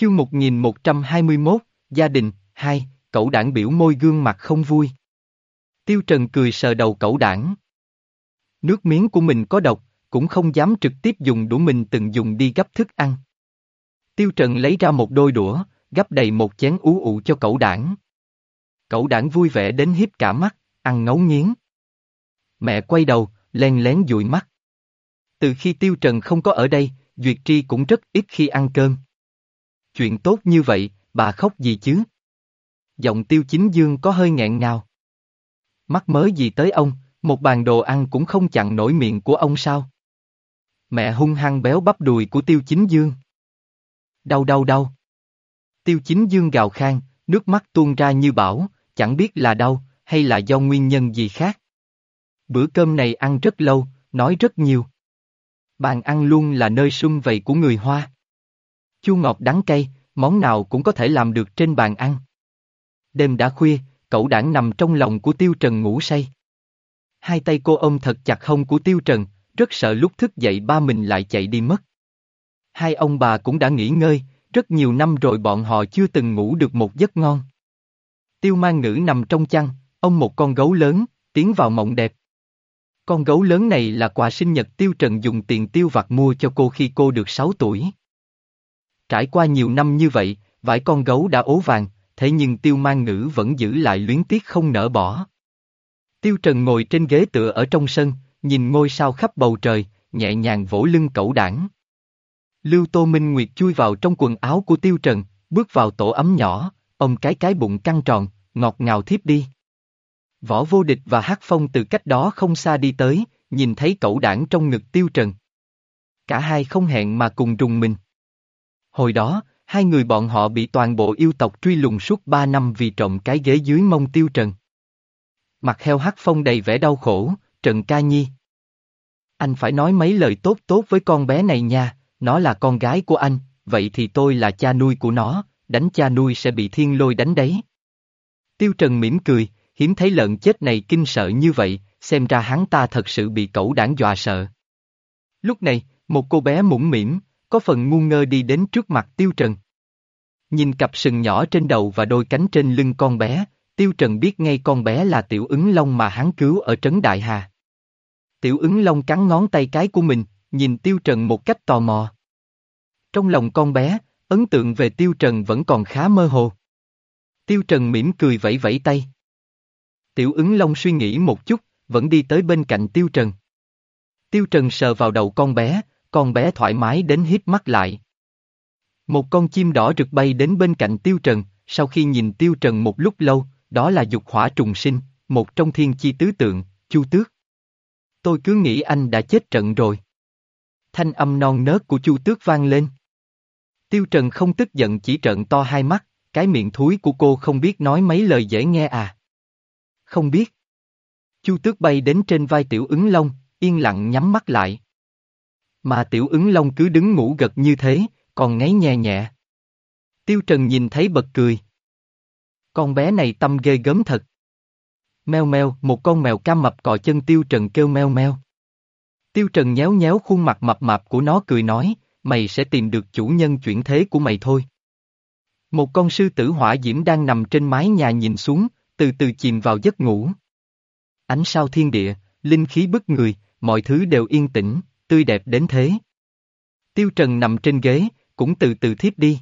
Chương 1121, Gia đình, 2, cậu đảng biểu môi gương mặt không vui. Tiêu Trần cười sờ đầu cậu đảng. Nước miếng của mình có độc, cũng không dám trực tiếp dùng đũa mình từng dùng đi gấp thức ăn. Tiêu Trần lấy ra một đôi đũa, gấp đầy một chén ú ụ cho cậu đảng. Cậu đảng vui vẻ đến hiếp cả mắt, ăn ngấu nghiến. Mẹ quay đầu, len lén dụi mắt. Từ khi Tiêu Trần không có ở đây, Duyệt Tri cũng rất ít khi ăn cơm. Chuyện tốt như vậy, bà khóc gì chứ? Giọng Tiêu Chính Dương có hơi nghẹn ngào. Mắc mớ gì tới ông, một bàn đồ ăn cũng không chặn nổi miệng của ông sao? Mẹ hung hăng béo bắp đùi của Tiêu Chính Dương. Đau đau đau. Tiêu Chính Dương gào khan, nước mắt tuôn ra như bão, chẳng biết là đau, hay là do nguyên nhân gì khác. Bữa cơm này ăn rất lâu, nói rất nhiều. Bàn ăn luôn là nơi sung vầy của người Hoa. Chua ngọt đắng cay, món nào cũng có thể làm được trên bàn ăn. Đêm đã khuya, cậu đảng nằm trong lòng của Tiêu Trần ngủ say. Hai tay cô ôm thật chặt hông của Tiêu Trần, rất sợ lúc thức dậy ba mình lại chạy đi mất. Hai ông bà cũng đã nghỉ ngơi, rất nhiều năm rồi bọn họ chưa từng ngủ được một giấc ngon. Tiêu mang ngữ nằm trong chăn, ông một con gấu lớn, tiến vào mộng đẹp. Con gấu lớn này là quà sinh nhật Tiêu Trần dùng tiền tiêu vặt mua cho cô khi cô được 6 tuổi. Trải qua nhiều năm như vậy, vải con gấu đã ố vàng, thế nhưng Tiêu mang ngữ vẫn giữ lại luyến tiếc không nỡ bỏ. Tiêu Trần ngồi trên ghế tựa ở trong sân, nhìn ngôi sao khắp bầu trời, nhẹ nhàng vỗ lưng cẩu đảng. Lưu Tô Minh Nguyệt chui vào trong quần áo của Tiêu Trần, bước vào tổ ấm nhỏ, ông cái cái bụng căng tròn, ngọt ngào thiếp đi. Võ vô địch và hát phong từ cách đó không xa đi tới, nhìn thấy Cẩu đảng trong ngực Tiêu Trần. Cả hai không hẹn mà cùng rùng mình. Hồi đó, hai người bọn họ bị toàn bộ yêu tộc truy lùng suốt ba năm vì trộm cái ghế dưới mông Tiêu Trần. Mặt heo hắc phong đầy vẻ đau khổ, Trần Ca Nhi. Anh phải nói mấy lời tốt tốt với con bé này nha, nó là con gái của anh, vậy thì tôi là cha nuôi của nó, đánh cha nuôi sẽ bị thiên lôi đánh đấy. Tiêu Trần mỉm cười, hiếm thấy lợn chết này kinh sợ như vậy, xem ra hắn ta thật sự bị cẩu đảng dọa sợ. Lúc này, một cô bé mũm mỉm, có phần ngu ngơ đi đến trước mặt Tiêu Trần. Nhìn cặp sừng nhỏ trên đầu và đôi cánh trên lưng con bé, Tiêu Trần biết ngay con bé là tiểu ứng long mà hắn cứu ở Trấn Đại Hà. Tiểu ứng long cắn ngón tay cái của mình, nhìn Tiêu Trần một cách tò mò. Trong lòng con bé, ấn tượng về Tiêu Trần vẫn còn khá mơ hồ. Tiêu Trần mỉm cười vẫy vẫy tay. Tiểu ứng long suy nghĩ một chút, vẫn đi tới bên cạnh Tiêu Trần. Tiêu Trần sờ vào đầu con bé, con bé thoải mái đến hít mắt lại. Một con chim đỏ rực bay đến bên cạnh Tiêu Trần, sau khi nhìn Tiêu Trần một lúc lâu, đó là dục hỏa trùng sinh, một trong thiên chi tứ tượng, Chu Tước. Tôi cứ nghĩ anh đã chết trận rồi. Thanh âm non nớt của Chu Tước vang lên. Tiêu Trần không tức giận chỉ trận to hai mắt, cái miệng thúi của cô không biết nói mấy lời dễ nghe à. Không biết. Chu Tước bay đến trên vai Tiểu ứng Long, yên lặng nhắm mắt lại. Mà Tiểu ứng Long cứ đứng ngủ gật như thế, còn ngáy nhẹ nhẹ. Tiêu Trần nhìn thấy bật cười. Con bé này tâm ghê gớm thật. Mèo mèo, một con mèo cam mập cọ chân Tiêu Trần kêu meo meo. Tiêu Trần nhéo nhéo khuôn mặt mập mạp của nó cười nói, mày sẽ tìm được chủ nhân chuyển thế của mày thôi. Một con sư tử hỏa diễm đang nằm trên mái nhà nhìn xuống, từ từ chìm vào giấc ngủ. Ánh sao thiên địa, linh khí bức người, mọi thứ đều yên tĩnh, tươi đẹp đến thế. Tiêu Trần nằm trên ghế, cũng từ từ thiếp đi.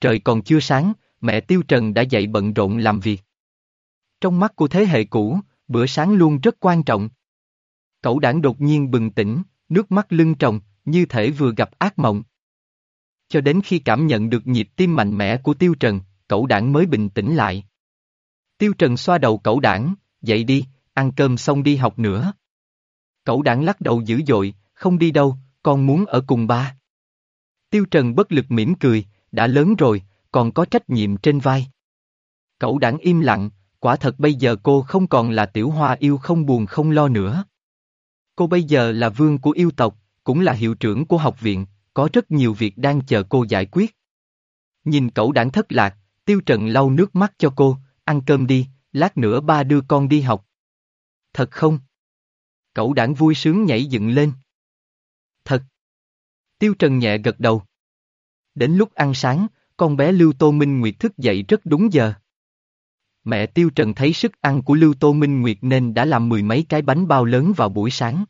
Trời còn chưa sáng, mẹ Tiêu Trần đã dậy bận rộn làm việc. Trong mắt của thế hệ cũ, bữa sáng luôn rất quan trọng. Cậu đảng đột nhiên bừng tỉnh, nước mắt lưng tròng, như thể vừa gặp ác mộng. Cho đến khi cảm nhận được nhịp tim mạnh mẽ của Tiêu Trần, cậu đảng mới bình tĩnh lại. Tiêu Trần xoa đầu cậu đảng, dậy đi, ăn cơm xong đi học nữa. Cậu đảng lắc đầu dữ dội, không đi đâu, con muốn ở cùng ba. Tiêu Trần bất lực mỉm cười, đã lớn rồi, còn có trách nhiệm trên vai. Cậu đảng im lặng, quả thật bây giờ cô không còn là tiểu hoa yêu không buồn không lo nữa. Cô bây giờ là vương của yêu tộc, cũng là hiệu trưởng của học viện, có rất nhiều việc đang chờ cô giải quyết. Nhìn cậu đảng thất lạc, Tiêu Trần lau nước mắt cho cô, ăn cơm đi, lát nữa ba đưa con đi học. Thật không? Cậu đảng vui sướng nhảy dựng lên. Thật. Tiêu Trần nhẹ gật đầu. Đến lúc ăn sáng, con bé Lưu Tô Minh Nguyệt thức dậy rất đúng giờ. Mẹ Tiêu Trần thấy sức ăn của Lưu Tô Minh Nguyệt nên đã làm mười mấy cái bánh bao lớn vào buổi sáng.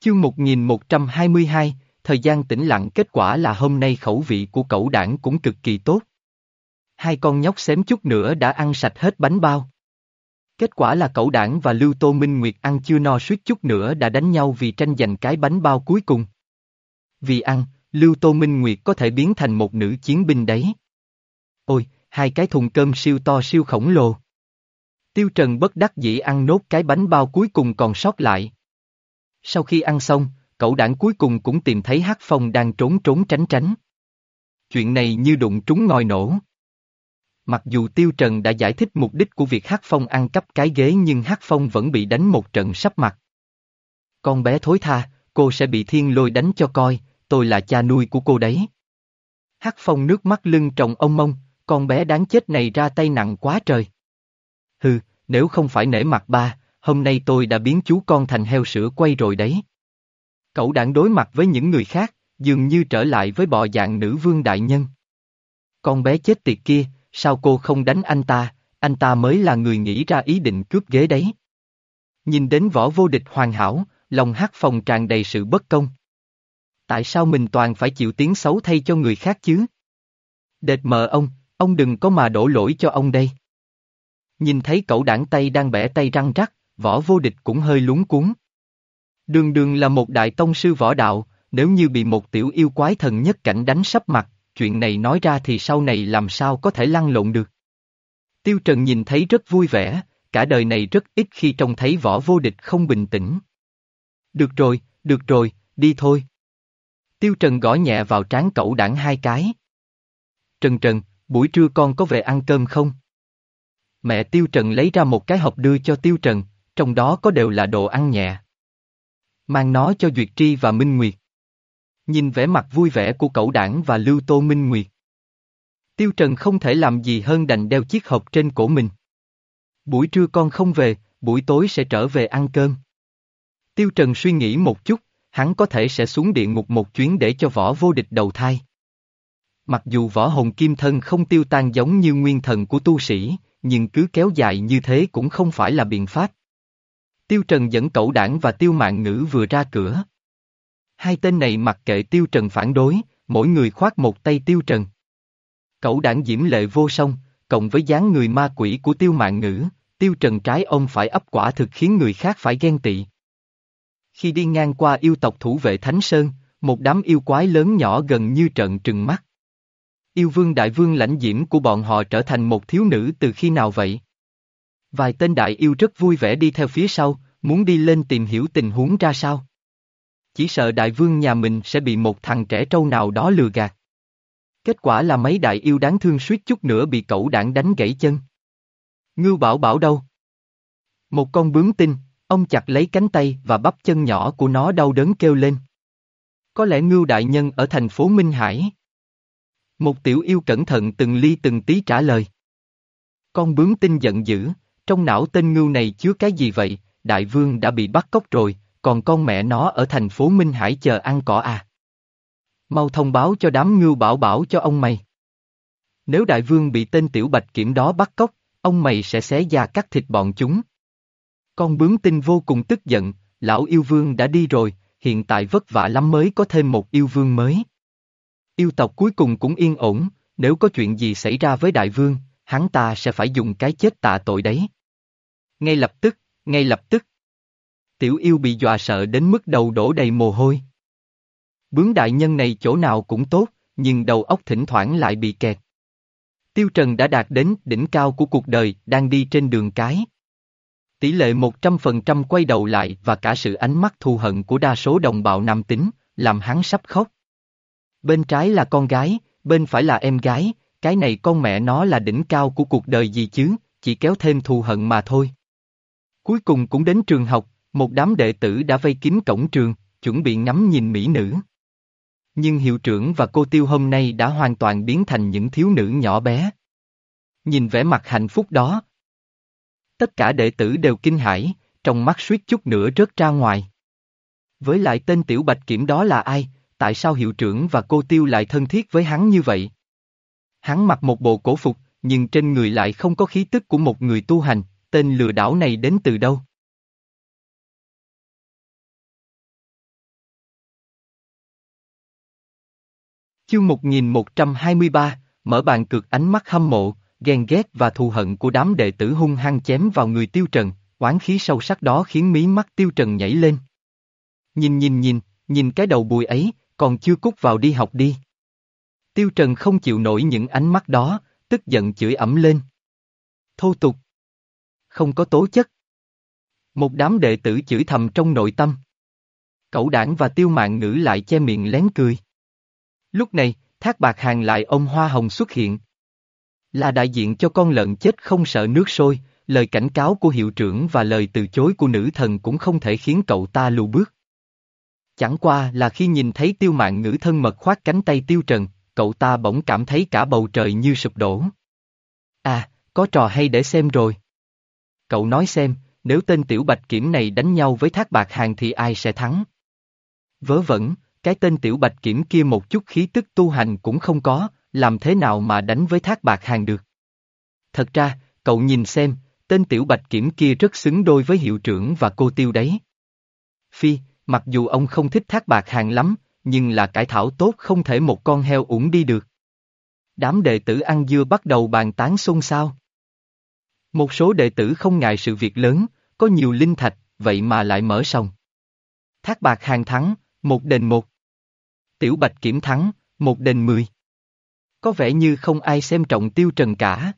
Chương 1122, thời gian tĩnh lặng kết quả là hôm nay khẩu vị của cậu đảng cũng cực kỳ tốt. Hai con nhóc xém chút nữa đã ăn sạch hết bánh bao. Kết quả là cậu đảng và Lưu Tô Minh Nguyệt ăn chưa no suýt chút nữa đã đánh nhau vì tranh giành cái bánh bao cuối cùng. Vì ăn, Lưu Tô Minh Nguyệt có thể biến thành một nữ chiến binh đấy. Ôi, hai cái thùng cơm siêu to siêu khổng lồ. Tiêu Trần bất đắc dĩ ăn nốt cái bánh bao cuối cùng còn sót lại. Sau khi ăn xong, cậu đảng cuối cùng cũng tìm thấy Hắc Phong đang trốn trốn tránh tránh. Chuyện này như đụng trúng ngòi nổ. Mặc dù Tiêu Trần đã giải thích mục đích của việc Hắc Phong ăn cắp cái ghế nhưng Hắc Phong vẫn bị đánh một trận sắp mặt. Con bé thối tha, cô sẽ bị thiên lôi đánh cho coi, tôi là cha nuôi của cô đấy. Hắc Phong nước mắt lưng tròng ông mông, con bé đáng chết này ra tay nặng quá trời. Hừ, nếu không phải nể mặt ba, hôm nay tôi đã biến chú con thành heo sữa quay rồi đấy. Cậu đảng đối mặt với những người khác, dường như trở lại với bọ dạng nữ vương đại nhân. Con bé chết tiệt kia, sao cô không đánh anh ta, anh ta mới là người nghĩ ra ý định cướp ghế đấy. Nhìn đến võ vô địch hoàn hảo, lòng hát phòng tràn đầy sự bất công. Tại sao mình toàn phải chịu tiếng xấu thay cho người khác chứ? Đệt mờ ông, ông đừng có mà đổ lỗi cho ông đây. Nhìn thấy cậu đảng tay đang bẻ tay răng rắc, võ vô địch cũng hơi lúng cuốn. Đường đường là một đại tông sư võ đạo, nếu như bị một tiểu yêu quái thần nhất cảnh đánh sắp mặt, chuyện này nói ra thì sau này làm sao có thể lăn lộn được. Tiêu Trần nhìn thấy rất vui vẻ, cả đời này rất ít khi trông thấy võ vô địch không bình tĩnh. Được rồi, được rồi, đi thôi. Tiêu Trần gõ nhẹ vào trán cậu đảng hai cái. Trần Trần, buổi trưa con có về ăn cơm không? Mẹ Tiêu Trần lấy ra một cái hộp đưa cho Tiêu Trần, trong đó có đều là đồ ăn nhẹ. Mang nó cho Duyệt Tri và Minh Nguyệt. Nhìn vẻ mặt vui vẻ của cậu đảng và Lưu Tô Minh Nguyệt. Tiêu Trần không thể làm gì hơn đành đeo chiếc hộp trên cổ mình. Buổi trưa con không về, buổi tối sẽ trở về ăn cơm. Tiêu Trần suy nghĩ một chút, hắn có thể sẽ xuống địa ngục một chuyến để cho võ vô địch đầu thai. Mặc dù võ hồn kim thân không tiêu tan giống như nguyên thần của tu sĩ, nhưng cứ kéo dài như thế cũng không phải là biện pháp. Tiêu Trần dẫn cậu đảng và Tiêu Mạng Ngữ vừa ra cửa. Hai tên này mặc kệ Tiêu Trần phản đối, mỗi người khoát một tay Tiêu Trần. Cậu đảng diễm lệ vô song, cộng với dáng người ma quỷ của Tiêu Mạng Ngữ, Tiêu Trần trái ông phải ấp quả thực khiến người khác phải ghen tị. Khi đi ngang qua yêu tộc thủ vệ Thánh Sơn, một đám yêu quái lớn nhỏ gần như trận trừng mắt. Yêu vương đại vương lãnh diễm của bọn họ trở thành một thiếu nữ từ khi nào vậy? Vài tên đại yêu rất vui vẻ đi theo phía sau, muốn đi lên tìm hiểu tình huống ra sao. Chỉ sợ đại vương nhà mình sẽ bị một thằng trẻ trâu nào đó lừa gạt. Kết quả là mấy đại yêu đáng thương suýt chút nữa bị cẩu đảng đánh gãy chân. Ngưu bảo bảo đâu? Một con bướm tinh, ông chặt lấy cánh tay và bắp chân nhỏ của nó đau đớn kêu lên. Có lẽ ngưu đại nhân ở thành phố Minh Hải. Một tiểu yêu cẩn thận từng ly từng tí trả lời. Con bướm tinh giận dữ, trong não tên ngưu này chứa cái gì vậy, đại vương đã bị bắt cóc rồi, còn con mẹ nó ở thành phố Minh Hải chờ ăn cỏ à. Mau thông báo cho đám ngưu bảo bảo cho ông mày. Nếu đại vương bị tên tiểu bạch kiểm đó bắt cóc, ông mày sẽ xé da cắt thịt bọn chúng. Con bướm tinh vô cùng tức giận, lão yêu vương đã đi rồi, hiện tại vất vả lắm mới có thêm một yêu vương mới. Yêu tộc cuối cùng cũng yên ổn, nếu có chuyện gì xảy ra với đại vương, hắn ta sẽ phải dùng cái chết tạ tội đấy. Ngay lập tức, ngay lập tức. Tiểu yêu bị dọa sợ đến mức đầu đổ đầy mồ hôi. Bướng đại nhân này chỗ nào cũng tốt, nhưng đầu óc thỉnh thoảng lại bị kẹt. Tiêu Trần đã đạt đến đỉnh cao của cuộc đời, đang đi trên đường cái. Tỷ lệ 100% quay đầu lại và cả sự ánh mắt thù hận của đa số đồng bào nam tính, làm hắn sắp khóc. Bên trái là con gái, bên phải là em gái, cái này con mẹ nó là đỉnh cao của cuộc đời gì chứ, chỉ kéo thêm thù hận mà thôi. Cuối cùng cũng đến trường học, một đám đệ tử đã vây kín cổng trường, chuẩn bị ngắm nhìn mỹ nữ. Nhưng hiệu trưởng và cô Tiêu hôm nay đã hoàn toàn biến thành những thiếu nữ nhỏ bé. Nhìn vẻ mặt hạnh phúc đó. Tất cả đệ tử đều kinh hãi, trong mắt suýt chút nữa rớt ra ngoài. Với lại tên tiểu bạch kiểm đó là ai, tại sao hiệu trưởng và cô tiêu lại thân thiết với hắn như vậy? Hắn mặc một bộ cổ phục, nhưng trên người lại không có khí tức của một người tu hành, tên lừa đảo này đến từ đâu? Chương 1123, mở bàn cược ánh mắt hâm mộ, ghen ghét và thù hận của đám đệ tử hung hăng chém vào người tiêu trần, oán khí sâu sắc đó khiến mí mắt tiêu trần nhảy lên. Nhìn nhìn nhìn, nhìn cái đầu bùi ấy, còn chưa cút vào đi học đi. Tiêu trần không chịu nổi những ánh mắt đó, tức giận chửi ẩm lên. Thô tục. Không có tố chất. Một đám đệ tử chửi thầm trong nội tâm. Cậu đảng và tiêu mạng ngữ lại che miệng lén cười. Lúc này, thác bạc hàng lại ông Hoa Hồng xuất hiện. Là đại diện cho con lợn chết không sợ nước sôi, lời cảnh cáo của hiệu trưởng và lời từ chối của nữ thần cũng không thể khiến cậu ta lùi bước. Chẳng qua là khi nhìn thấy tiêu mạng ngữ thân mật khoát cánh tay tiêu trần, cậu ta bỗng cảm thấy cả bầu trời như sụp đổ. À, có trò hay để xem rồi. Cậu nói xem, nếu tên tiểu bạch kiểm này đánh nhau với thác bạc hàng thì ai sẽ thắng? Vớ vẩn, cái tên tiểu bạch kiểm kia một chút khí tức tu hành cũng không có, làm thế nào mà đánh với thác bạc hàng được? Thật ra, cậu nhìn xem, tên tiểu bạch kiểm kia rất xứng đôi với hiệu trưởng và cô tiêu đấy. Phi, mặc dù ông không thích thác bạc hàng lắm, nhưng là cải thảo tốt không thể một con heo uổng đi được. Đám đệ tử ăn dưa bắt đầu bàn tán xôn xao. Một số đệ tử không ngại sự việc lớn, có nhiều linh thạch, vậy mà lại mở sòng. Thác bạc hàng thắng, một đền một. Tiểu bạch kiểm thắng, một đền mười. Có vẻ như không ai xem trọng tiêu trần cả.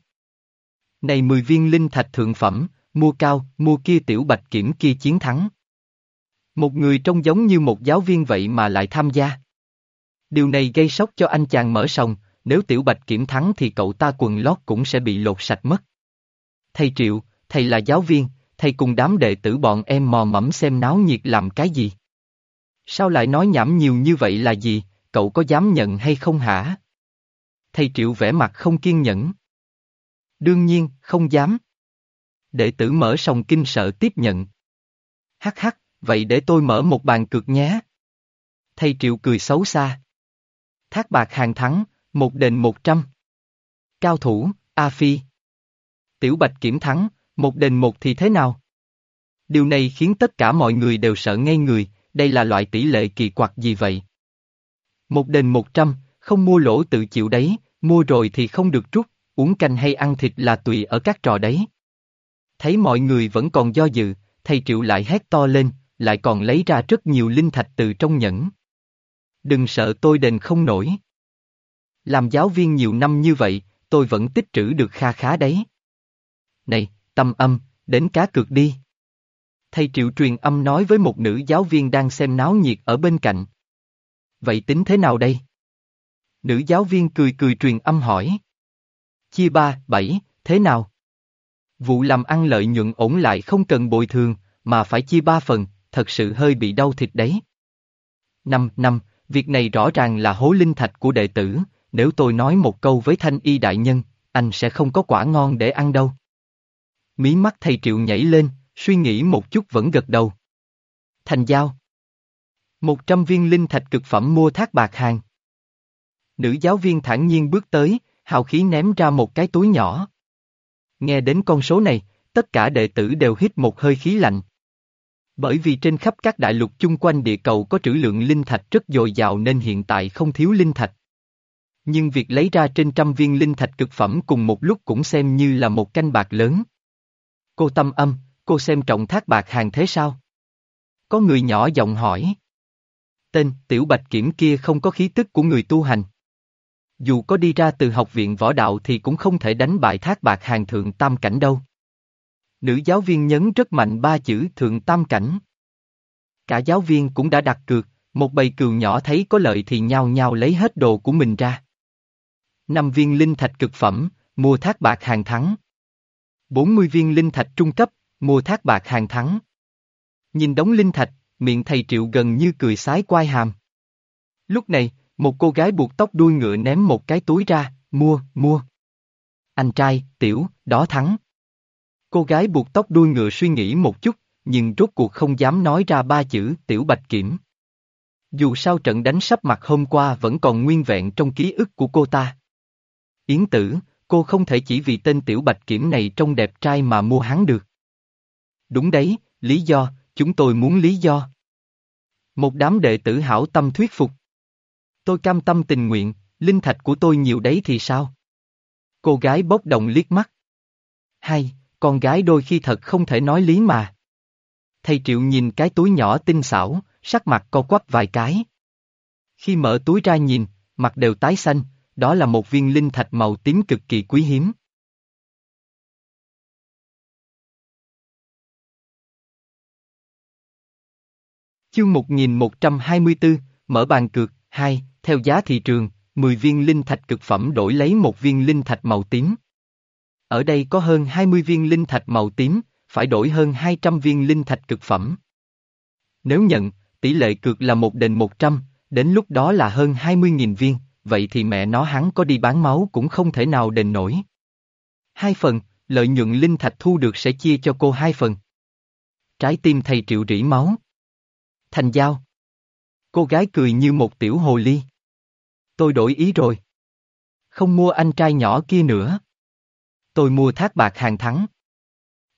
Này mười viên linh thạch thượng phẩm, mua cao, mua kia tiểu bạch kiểm kia chiến thắng. Một người trông giống như một giáo viên vậy mà lại tham gia. Điều này gây sốc cho anh chàng mở sòng, nếu tiểu bạch kiểm thắng thì cậu ta quần lót cũng sẽ bị lột sạch mất. Thầy Triệu, thầy là giáo viên, thầy cùng đám đệ tử bọn em mò mẫm xem náo nhiệt làm cái gì? Sao lại nói nhảm nhiều như vậy là gì, cậu có dám nhận hay không hả? Thầy Triệu vẻ mặt không kiên nhẫn. Đương nhiên, không dám. Đệ tử mở sòng kinh sợ tiếp nhận. Hắc hắc, vậy để tôi mở một bàn cược nhé. Thầy Triệu cười xấu xa. Thác bạc hàng thắng, một đền một trăm. Cao thủ, A Phi. Tiểu Bạch kiểm thắng, một đền một thì thế nào? Điều này khiến tất cả mọi người đều sợ ngây người, đây là loại tỷ lệ kỳ quặc gì vậy? Một đền một trăm, không mua lỗ tự chịu đấy, mua rồi thì không được rút, uống canh hay ăn thịt là tùy ở các trò đấy. Thấy mọi người vẫn còn do dự, thầy Triệu lại hét to lên, lại còn lấy ra rất nhiều linh thạch từ trong nhẫn. Đừng sợ tôi đền không nổi. Làm giáo viên nhiều năm như vậy, tôi vẫn tích trữ được kha khá đấy. Này, tâm âm, đến cá cược đi. Thầy Triệu truyền âm nói với một nữ giáo viên đang xem náo nhiệt ở bên cạnh. Vậy tính thế nào đây? Nữ giáo viên cười cười truyền âm hỏi. Chia ba, bảy, thế nào? Vụ làm ăn lợi nhuận ổn lại không cần bồi thường, mà phải chia ba phần, thật sự hơi bị đau thịt đấy. Năm, năm, việc này rõ ràng là hố linh thạch của đệ tử, nếu tôi nói một câu với thanh y đại nhân, anh sẽ không có quả ngon để ăn đâu. Mí mắt thầy triệu nhảy lên, suy nghĩ một chút vẫn gật đầu. Thành giao. Một trăm viên linh thạch cực phẩm mua thác bạc hàng. Nữ giáo viên thản nhiên bước tới, hào khí ném ra một cái túi nhỏ. Nghe đến con số này, tất cả đệ tử đều hít một hơi khí lạnh. Bởi vì trên khắp các đại lục chung quanh địa cầu có trữ lượng linh thạch rất dồi dào nên hiện tại không thiếu linh thạch. Nhưng việc lấy ra trên trăm viên linh thạch cực phẩm cùng một lúc cũng xem như là một canh bạc lớn. Cô tâm âm, cô xem trọng thác bạc hàng thế sao? Có người nhỏ giọng hỏi. Tên, tiểu bạch kiểm kia không có khí tức của người tu hành. Dù có đi ra từ học viện võ đạo thì cũng không thể đánh bại thác bạc hàng thượng tam cảnh đâu. Nữ giáo viên nhấn rất mạnh ba chữ thượng tam cảnh. Cả giáo viên cũng đã đặt cược, một bầy cừu nhỏ thấy có lợi thì nhao nhao lấy hết đồ của mình ra. Năm viên linh thạch cực phẩm, mua thác bạc hàng thắng. 40 viên linh thạch trung cấp, mua thác bạc hàng thắng. Nhìn đống linh thạch, miệng thầy triệu gần như cười sái quai hàm. Lúc này, một cô gái buộc tóc đuôi ngựa ném một cái túi ra, mua, mua. Anh trai, tiểu, đó thắng. Cô gái buộc tóc đuôi ngựa suy nghĩ một chút, nhưng rốt cuộc không dám nói ra ba chữ tiểu bạch kiểm. Dù sao trận đánh sắp mặt hôm qua vẫn còn nguyên vẹn trong ký ức của cô ta. Yến tử, cô không thể chỉ vì tên tiểu bạch kiểm này trông đẹp trai mà mua hắn được. Đúng đấy, lý do, chúng tôi muốn lý do. Một đám đệ tử hảo tâm thuyết phục. Tôi cam tâm tình nguyện, linh thạch của tôi nhiều đấy thì sao? Cô gái bốc đồng liếc mắt. Hay, con gái đôi khi thật không thể nói lý mà. Thầy Triệu nhìn cái túi nhỏ tinh xảo, sắc mặt co quắp vài cái. Khi mở túi ra nhìn, mặt đều tái xanh, đó là một viên linh thạch màu tím cực kỳ quý hiếm. Chương 1124, mở bàn cược, 2, theo giá thị trường, 10 viên linh thạch cực phẩm đổi lấy một viên linh thạch màu tím. Ở đây có hơn 20 viên linh thạch màu tím, phải đổi hơn 200 viên linh thạch cực phẩm. Nếu nhận, tỷ lệ cược là một đền 100, đến lúc đó là hơn 20.000 viên, vậy thì mẹ nó hắn có đi bán máu cũng không thể nào đền nổi. Hai phần, lợi nhuận linh thạch thu được sẽ chia cho cô hai phần. Trái tim thầy triệu rỉ máu. Thành giao. Cô gái cười như một tiểu hồ ly. Tôi đổi ý rồi. Không mua anh trai nhỏ kia nữa. Tôi mua thác bạc hàng thắng.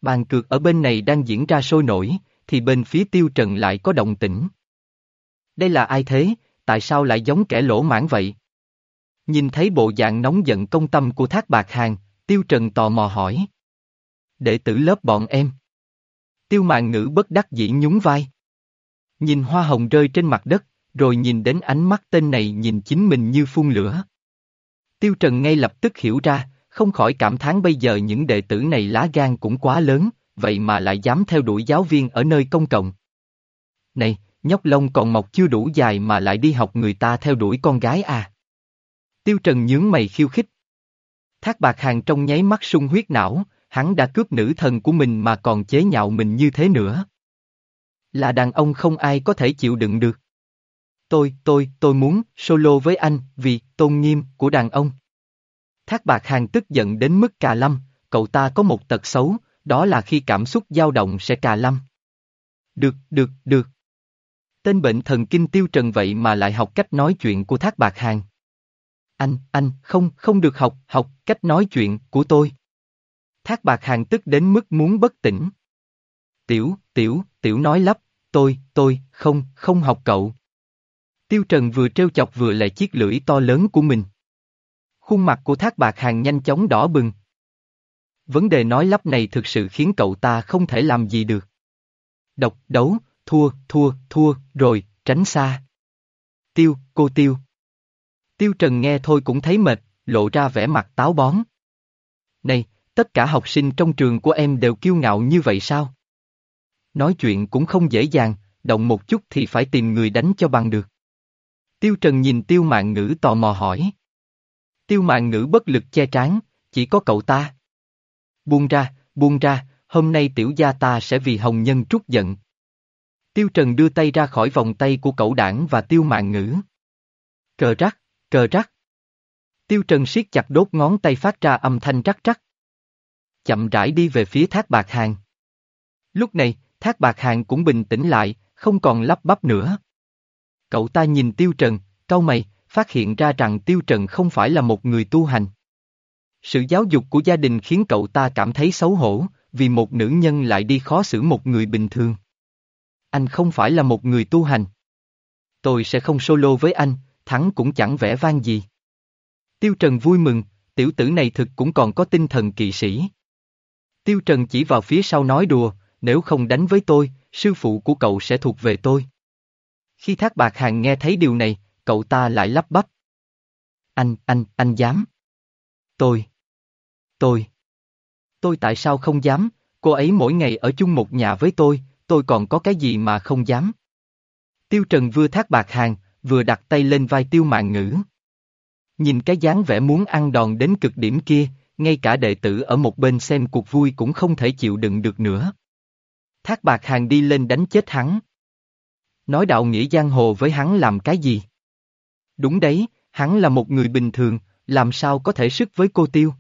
Bàn cược ở bên này đang diễn ra sôi nổi, thì bên phía tiêu trần lại có động tĩnh. Đây là ai thế, tại sao lại giống kẻ lỗ mãn vậy? Nhìn thấy bộ dạng nóng giận công tâm của thác bạc hàng, tiêu trần tò mò hỏi. Đệ tử lớp bọn em. Tiêu mạng ngữ bất đắc dĩ nhún vai. Nhìn hoa hồng rơi trên mặt đất, rồi nhìn đến ánh mắt tên này nhìn chính mình như phun lửa. Tiêu Trần ngay lập tức hiểu ra, không khỏi cảm thán bây giờ những đệ tử này lá gan cũng quá lớn, vậy mà lại dám theo đuổi giáo viên ở nơi công cộng. Này, nhóc lông còn mọc chưa đủ dài mà lại đi học người ta theo đuổi con gái à? Tiêu Trần nhướng mày khiêu khích. Thác bạc hàng trong nháy mắt sung huyết não, hắn đã cướp nữ thần của mình mà còn chế nhạo mình như thế nữa. Là đàn ông không ai có thể chịu đựng được. Tôi, tôi, tôi muốn solo với anh vì tôn nghiêm của đàn ông. Thác bạc hàng tức giận đến mức cà lâm, cậu ta có một tật xấu, đó là khi cảm xúc dao động sẽ cà lâm. Được, được, được. Tên bệnh thần kinh tiêu trần vậy mà lại học cách nói chuyện của thác bạc hàng. Anh, anh, không, không được học, học cách nói chuyện của tôi. Thác bạc hàng tức đến mức muốn bất tỉnh. Tiểu, tiểu, tiểu nói lắp, tôi, tôi, không, không học cậu. Tiêu Trần vừa trêu chọc vừa lại chiếc lưỡi to lớn của mình. Khuôn mặt của thác bạc hàng nhanh chóng đỏ bừng. Vấn đề nói lắp này thực sự khiến cậu ta không thể làm gì được. Độc, đấu, thua, thua, thua, rồi, tránh xa. Tiêu, cô Tiêu. Tiêu Trần nghe thôi cũng thấy mệt, lộ ra vẻ mặt táo bón. Này, tất cả học sinh trong trường của em đều kiêu ngạo như vậy sao? Nói chuyện cũng không dễ dàng, động một chút thì phải tìm người đánh cho bằng được. Tiêu Trần nhìn Tiêu Mạng Ngữ tò mò hỏi. Tiêu Mạng Ngữ bất lực che trán, chỉ có cậu ta. Buông ra, buông ra, hôm nay tiểu gia ta sẽ vì hồng nhân trút giận. Tiêu Trần đưa tay ra khỏi vòng tay của cậu đảng và Tiêu Mạng Ngữ. Cờ rắc, cờ rắc. Tiêu Trần siết chặt đốt ngón tay phát ra âm thanh rắc rắc. Chậm rãi đi về phía thác bạc hàng. Lúc này, thác bạc hàng cũng bình tĩnh lại, không còn lắp bắp nữa. Cậu ta nhìn Tiêu Trần, cau mày, phát hiện ra rằng Tiêu Trần không phải là một người tu hành. Sự giáo dục của gia đình khiến cậu ta cảm thấy xấu hổ, vì một nữ nhân lại đi khó xử một người bình thường. Anh không phải là một người tu hành. Tôi sẽ không solo với anh, thắng cũng chẳng vẻ vang gì. Tiêu Trần vui mừng, tiểu tử này thực cũng còn có tinh thần kỵ sĩ. Tiêu Trần chỉ vào phía sau nói đùa, nếu không đánh với tôi, sư phụ của cậu sẽ thuộc về tôi. Khi Thác Bạc Hàng nghe thấy điều này, cậu ta lại lắp bắp. Anh, anh, anh dám. Tôi. Tôi. Tôi tại sao không dám, cô ấy mỗi ngày ở chung một nhà với tôi, tôi còn có cái gì mà không dám. Tiêu Trần vừa Thác Bạc Hàng, vừa đặt tay lên vai Tiêu Mạng Ngữ. Nhìn cái dáng vẻ muốn ăn đòn đến cực điểm kia, ngay cả đệ tử ở một bên xem cuộc vui cũng không thể chịu đựng được nữa. Thác Bạc Hàng đi lên đánh chết hắn. Nói đạo nghĩa giang hồ với hắn làm cái gì? Đúng đấy, hắn là một người bình thường, làm sao có thể sức với cô Tiêu?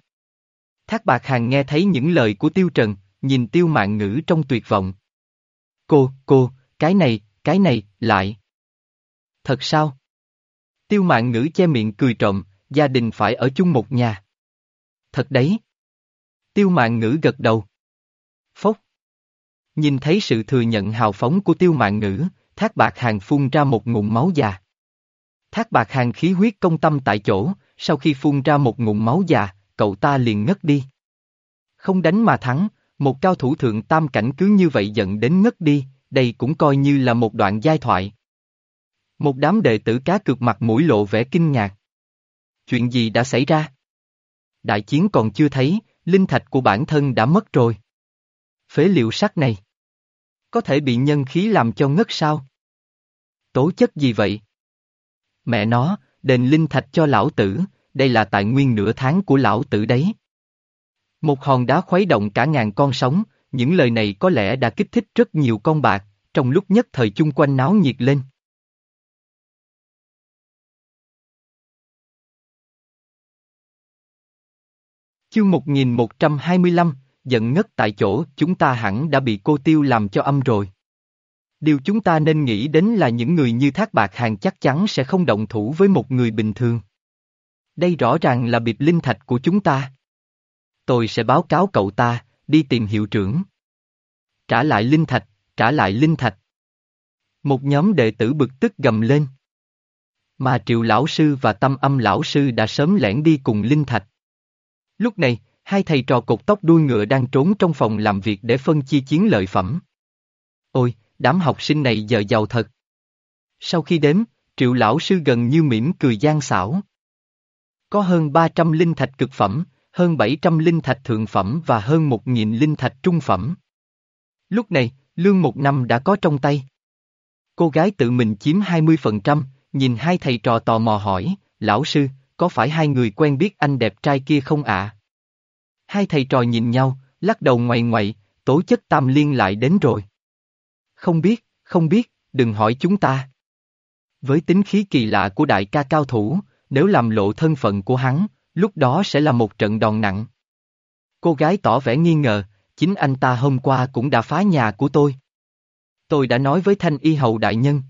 Thác Bạc Hàng nghe thấy những lời của Tiêu Trần, nhìn Tiêu Mạng Ngữ trong tuyệt vọng. Cô, cô, cái này, cái này, lại. Thật sao? Tiêu mạng ngữ che miệng cười trộm, gia đình phải ở chung một nhà. Thật đấy. Tiêu mạng ngữ gật đầu. Nhìn thấy sự thừa nhận hào phóng của tiêu mạng ngữ, thác bạc hàng phun ra một ngụm máu già. Thác bạc hàng khí huyết công tâm tại chỗ, sau khi phun ra một ngụm máu già, cậu ta liền ngất đi. Không đánh mà thắng, một cao thủ thượng tam cảnh cứ như vậy giận đến ngất đi, đây cũng coi như là một đoạn giai thoại. Một đám đệ tử cá cược mặt mũi lộ vẻ kinh ngạc. Chuyện gì đã xảy ra? Đại chiến còn chưa thấy, linh thạch của bản thân đã mất rồi. Phế liệu sắt này. Có thể bị nhân khí làm cho ngất sao? Tố chất gì vậy? Mẹ nó, đền linh thạch cho lão tử, đây là tài nguyên nửa tháng của lão tử đấy. Một hòn đá khuấy động cả ngàn con sóng, những lời này có lẽ đã kích thích rất nhiều con bạc, trong lúc nhất thời chung quanh náo nhiệt lên. Chương 1125, giận ngất tại chỗ, chúng ta hẳn đã bị cô tiêu làm cho âm rồi. Điều chúng ta nên nghĩ đến là những người như Thác Bạc Hàng chắc chắn sẽ không động thủ với một người bình thường. Đây rõ ràng là biệt linh thạch của chúng ta. Tôi sẽ báo cáo cậu ta, đi tìm hiệu trưởng. Trả lại linh thạch, trả lại linh thạch. Một nhóm đệ tử bực tức gầm lên. Mà triệu lão sư và tâm âm lão sư đã sớm lẻn đi cùng linh thạch. Lúc này, hai thầy trò cột tóc đuôi ngựa đang trốn trong phòng làm việc để phân chia chiến lợi phẩm. Ôi, đám học sinh này giờ giàu thật. Sau khi đếm, triệu lão sư gần như mỉm cười gian xảo. Có hơn 300 linh thạch cực phẩm, hơn 700 linh thạch thượng phẩm và hơn 1.000 linh thạch trung phẩm. Lúc này, lương một năm đã có trong tay. Cô gái tự mình chiếm 20%, nhìn hai thầy trò tò mò hỏi, lão sư, có phải hai người quen biết anh đẹp trai kia không ạ? Hai thầy trò nhìn nhau, lắc đầu ngoại ngoại, tổ chất tam liên lại đến rồi. Không biết, không biết, đừng hỏi chúng ta. Với tính khí kỳ lạ của đại ca cao thủ, nếu làm lộ thân phận của hắn, lúc đó sẽ là một trận đòn nặng. Cô gái tỏ vẻ nghi ngờ, chính anh ta hôm qua cũng đã phá nhà của tôi. Tôi đã nói với thanh y hầu đại nhân.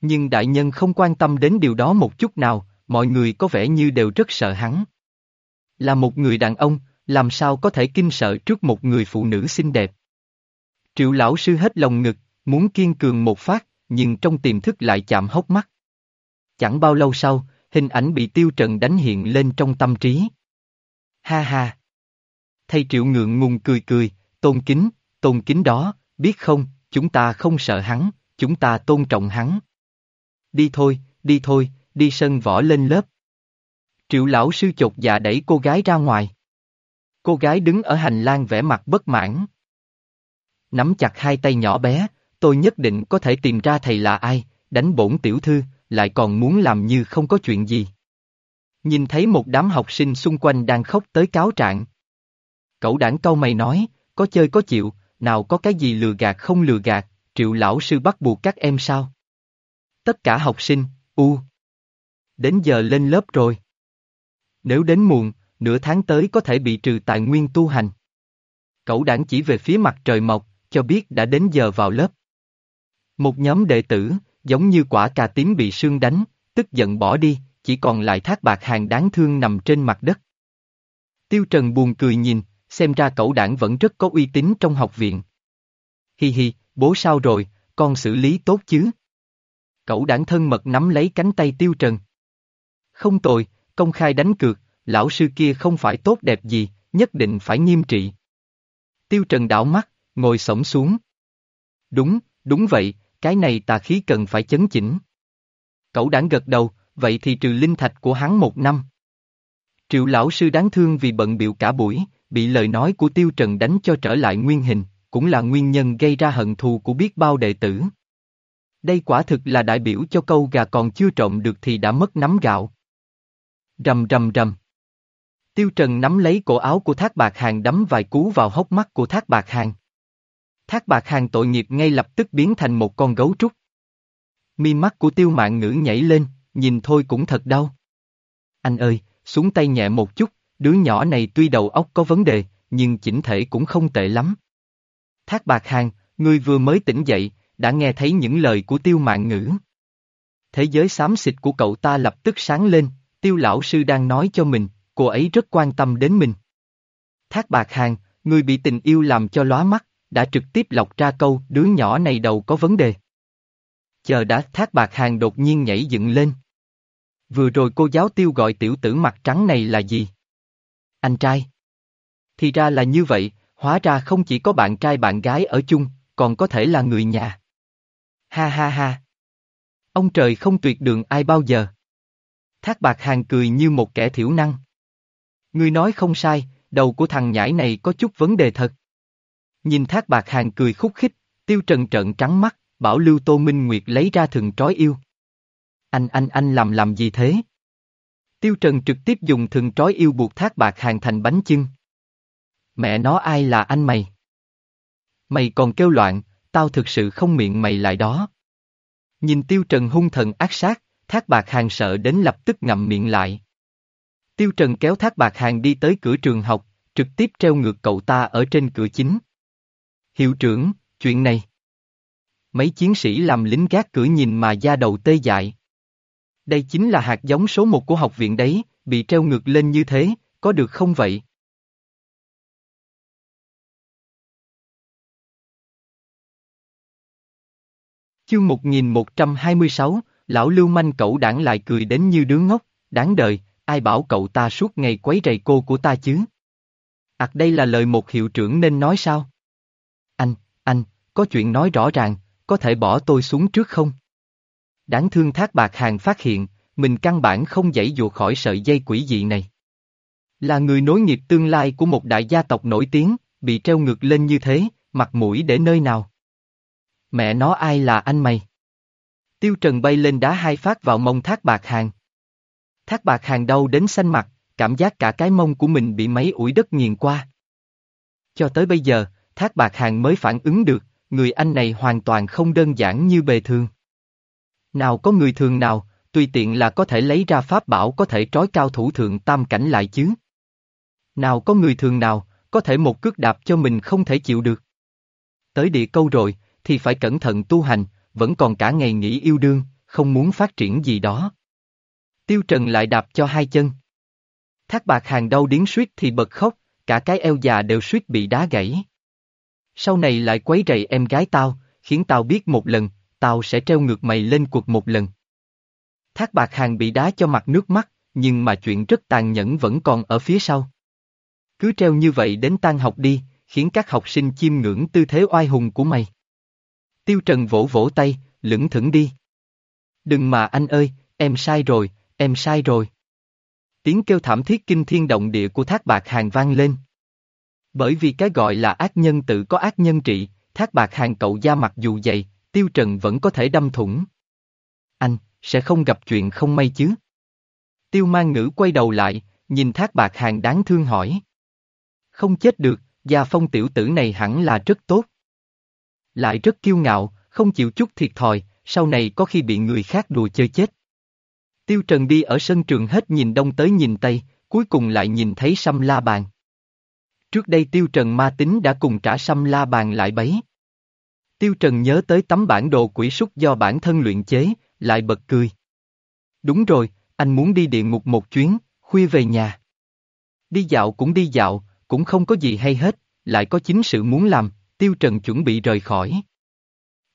Nhưng đại nhân không quan tâm đến điều đó một chút nào, mọi người có vẻ như đều rất sợ hắn. Là một người đàn ông, làm sao có thể kinh sợ trước một người phụ nữ xinh đẹp. Triệu lão sư hết lòng ngực, muốn kiên cường một phát, nhưng trong tiềm thức lại chạm hốc mắt. Chẳng bao lâu sau, hình ảnh bị tiêu trần đánh hiện lên trong tâm trí. Ha ha! Thầy triệu ngượng ngùng cười cười, tôn kính, tôn kính đó, biết không, chúng ta không sợ hắn, chúng ta tôn trọng hắn. Đi thôi, đi thôi, đi sân võ lên lớp. Triệu lão sư chột dạ đẩy cô gái ra ngoài. Cô gái đứng ở hành lang vẻ mặt bất mãn. Nắm chặt hai tay nhỏ bé, tôi nhất định có thể tìm ra thầy là ai, đánh bổn tiểu thư, lại còn muốn làm như không có chuyện gì. Nhìn thấy một đám học sinh xung quanh đang khóc tới cáo trạng. Cậu đảng câu mày nói, có chơi có chịu, nào có cái gì lừa gạt không lừa gạt, triệu lão sư bắt buộc các em sao? Tất cả học sinh, u. Đến giờ lên lớp rồi. Nếu đến muộn, nửa tháng tới có thể bị trừ tài nguyên tu hành. Cậu đảng chỉ về phía mặt trời mọc, cho biết đã đến giờ vào lớp. Một nhóm đệ tử, giống như quả cà tím bị sương đánh, tức giận bỏ đi, chỉ còn lại thác bạc hàng đáng thương nằm trên mặt đất. Tiêu Trần buồn cười nhìn, xem ra cậu đảng vẫn rất có uy tín trong học viện. Hi hi, bố sao rồi, con xử lý tốt chứ? Cậu đảng thân mật nắm lấy cánh tay Tiêu Trần. Không tồi, công khai đánh cược, lão sư kia không phải tốt đẹp gì, nhất định phải nghiêm trị. Tiêu Trần đảo mắt, ngồi sổng xuống. Đúng, đúng vậy, cái này tà khí cần phải chấn chỉnh. Cậu đáng gật đầu, vậy thì trừ linh thạch của hắn một năm. Triệu lão sư đáng thương vì bận biểu cả buổi, bị lời nói của Tiêu Trần đánh cho trở lại nguyên hình, cũng là nguyên nhân gây ra hận thù của biết bao đệ tử. Đây quả thực là đại biểu cho câu gà còn chưa trộm được thì đã mất nắm gạo. Rầm rầm rầm. Tiêu Trần nắm lấy cổ áo của Thác Bạc Hàng đấm vài cú vào hốc mắt của Thác Bạc Hàng. Thác Bạc Hàng tội nghiệp ngay lập tức biến thành một con gấu trúc. Mi mắt của Tiêu Mạn Ngữ nhảy lên, nhìn thôi cũng thật đau. Anh ơi, xuống tay nhẹ một chút, đứa nhỏ này tuy đầu óc có vấn đề, nhưng chỉnh thể cũng không tệ lắm. Thác Bạc Hàng, ngươi vừa mới tỉnh dậy, đã nghe thấy những lời của tiêu mạng ngữ. Thế giới xám xịt của cậu ta lập tức sáng lên, tiêu lão sư đang nói cho mình, cô ấy rất quan tâm đến mình. Thác bạc hàng, người bị tình yêu làm cho lóa mắt, đã trực tiếp lọc ra câu đứa nhỏ này đầu có vấn đề. Chờ đã thác bạc hàng đột nhiên nhảy dựng lên. Vừa rồi cô giáo tiêu gọi tiểu tử mặt trắng này là gì? Anh trai. Thì ra là như vậy, hóa ra không chỉ có bạn trai bạn gái ở chung, còn có thể là người nhà. Ha ha ha. Ông trời không tuyệt đường ai bao giờ. Thác bạc hàng cười như một kẻ thiểu năng. Ngươi nói không sai, đầu của thằng nhãi này có chút vấn đề thật. Nhìn thác bạc hàng cười khúc khích, tiêu trần trợn trắng mắt, bảo Lưu Tô Minh Nguyệt lấy ra thừng trói yêu. Anh anh anh làm làm gì thế? Tiêu Trần trực tiếp dùng thừng trói yêu buộc thác bạc hàng thành bánh chưng. Mẹ nó ai là anh mày? Mày còn kêu loạn, tao thực sự không miệng mày lại đó. Nhìn Tiêu Trần hung thần ác sát, thác bạc hàng sợ đến lập tức ngậm miệng lại. Tiêu Trần kéo thác bạc hàng đi tới cửa trường học, trực tiếp treo ngược cậu ta ở trên cửa chính. Hiệu trưởng, chuyện này. Mấy chiến sĩ làm lính gác cửa nhìn mà da đầu tê dại. Đây chính là hạt giống số một của học viện đấy, bị treo ngược lên như thế, có được không vậy? Chương 1126, lão lưu manh cậu đảng lại cười đến như đứa ngốc, đáng đời, ai bảo cậu ta suốt ngày quấy rầy cô của ta chứ? Ảc đây là lời một hiệu trưởng nên nói sao? Anh, anh, có chuyện nói rõ ràng, có thể bỏ tôi xuống trước không? Đáng thương thác bạc hàng phát hiện, mình căn bản không dãy dù khỏi sợi dây quỷ dị này. Là người nối nghiệp tương lai của một đại gia tộc nổi tiếng, bị treo ngược lên như thế, mặt mũi để nơi nào? Mẹ nó ai là anh mày? Tiêu Trần bay lên đá hai phát vào mông thác bạc hàng. Thác bạc hàng đau đến xanh mặt, cảm giác cả cái mông của mình bị mấy ủi đất nghiền qua. Cho tới bây giờ, thác bạc hàng mới phản ứng được, người anh này hoàn toàn không đơn giản như bề thường. Nào có người thường nào, tùy tiện là có thể lấy ra pháp bảo có thể trói cao thủ thượng tam cảnh lại chứ. Nào có người thường nào, có thể một cước đạp cho mình không thể chịu được. Tới địa câu rồi, thì phải cẩn thận tu hành, vẫn còn cả ngày nghỉ yêu đương, không muốn phát triển gì đó. Tiêu Trần lại đạp cho hai chân. Thác bạc hàng đau điến suýt thì bật khóc, cả cái eo già đều suýt bị đá gãy. Sau này lại quấy rầy em gái tao, khiến tao biết một lần, tao sẽ treo ngược mày lên cuộc một lần. Thác bạc hàng bị đá cho mặt nước mắt, nhưng mà chuyện rất tàn nhẫn vẫn còn ở phía sau. Cứ treo như vậy đến tan học đi, khiến các học sinh chiêm ngưỡng tư thế oai hùng của mày. Tiêu Trần vỗ vỗ tay, lững thững đi. Đừng mà anh ơi, em sai rồi, em sai rồi. Tiếng kêu thảm thiết kinh thiên động địa của thác bạc hàng vang lên. Bởi vì cái gọi là ác nhân tự có ác nhân trị, thác bạc hàng cậu da mặt dù dày, Tiêu Trần vẫn có thể đâm thủng. Anh, sẽ không gặp chuyện không may chứ? Tiêu mang ngữ quay đầu lại, nhìn thác bạc hàng đáng thương hỏi. Không chết được, gia phong tiểu tử này hẳn là rất tốt. Lại rất kiêu ngạo, không chịu chút thiệt thòi, sau này có khi bị người khác đùa chơi chết. Tiêu Trần đi ở sân trường hết nhìn đông tới nhìn tây, cuối cùng lại nhìn thấy Sâm La Bàn. Trước đây Tiêu Trần ma tính đã cùng trả Sâm La Bàn lại bấy. Tiêu Trần nhớ tới tấm bản đồ quỷ súc do bản thân luyện chế, lại bật cười. Đúng rồi, anh muốn đi địa ngục một chuyến, khuya về nhà. Đi dạo cũng đi dạo, cũng không có gì hay hết, lại có chính sự muốn làm, Tiêu Trần chuẩn bị rời khỏi.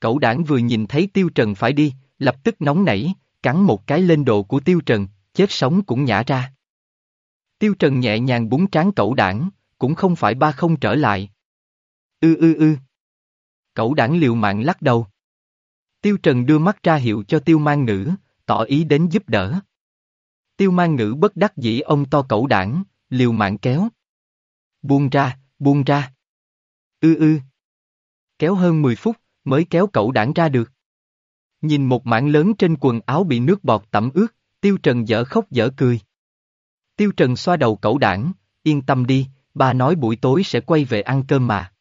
Cậu đảng vừa nhìn thấy Tiêu Trần phải đi, lập tức nóng nảy, cắn một cái lên độ của Tiêu Trần, chết sống cũng nhả ra. Tiêu Trần nhẹ nhàng búng trán cậu đảng, cũng không phải ba không trở lại. Ư ư ư. Cậu đảng liều mạng lắc đầu. Tiêu Trần đưa mắt ra hiệu cho Tiêu Mang Ngữ, tỏ ý đến giúp đỡ. Tiêu Mang Ngữ bất đắc dĩ ông to cậu đảng, liều mạng kéo. Buông ra, buông ra. Ư ư. Kéo hơn 10 phút, mới kéo cậu đảng ra được. Nhìn một mảng lớn trên quần áo bị nước bọt tẩm ướt, Tiêu Trần dở khóc dở cười. Tiêu Trần xoa đầu cậu đảng, yên tâm đi, bà nói buổi tối sẽ quay về ăn cơm mà.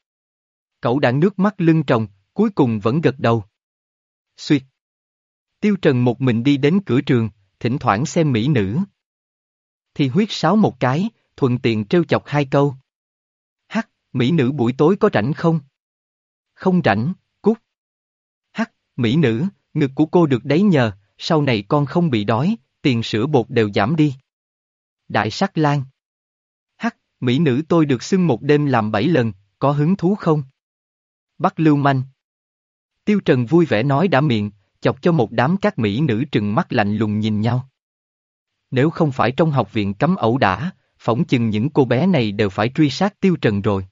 Cậu đảng nước mắt lưng tròng, cuối cùng vẫn gật đầu. Xuyệt. Tiêu Trần một mình đi đến cửa trường, thỉnh thoảng xem mỹ nữ. Thì huyết sáo một cái, thuận tiện trêu chọc hai câu. Hắc, mỹ nữ buổi tối có rảnh không? không rảnh, cút. Hắc, mỹ nữ, ngực của cô được đấy nhờ, sau này con không bị đói, tiền sữa bột đều giảm đi. Đại sắc lan. Hắc, mỹ nữ tôi được xưng một đêm làm bảy lần, có hứng thú không? Bắt lưu manh. Tiêu Trần vui vẻ nói đã miệng, chọc cho một đám các mỹ nữ trừng mắt lạnh lùng nhìn nhau. Nếu không phải trong học viện cấm ẩu đả, phỏng chừng những cô bé này đều phải truy sát Tiêu Trần rồi.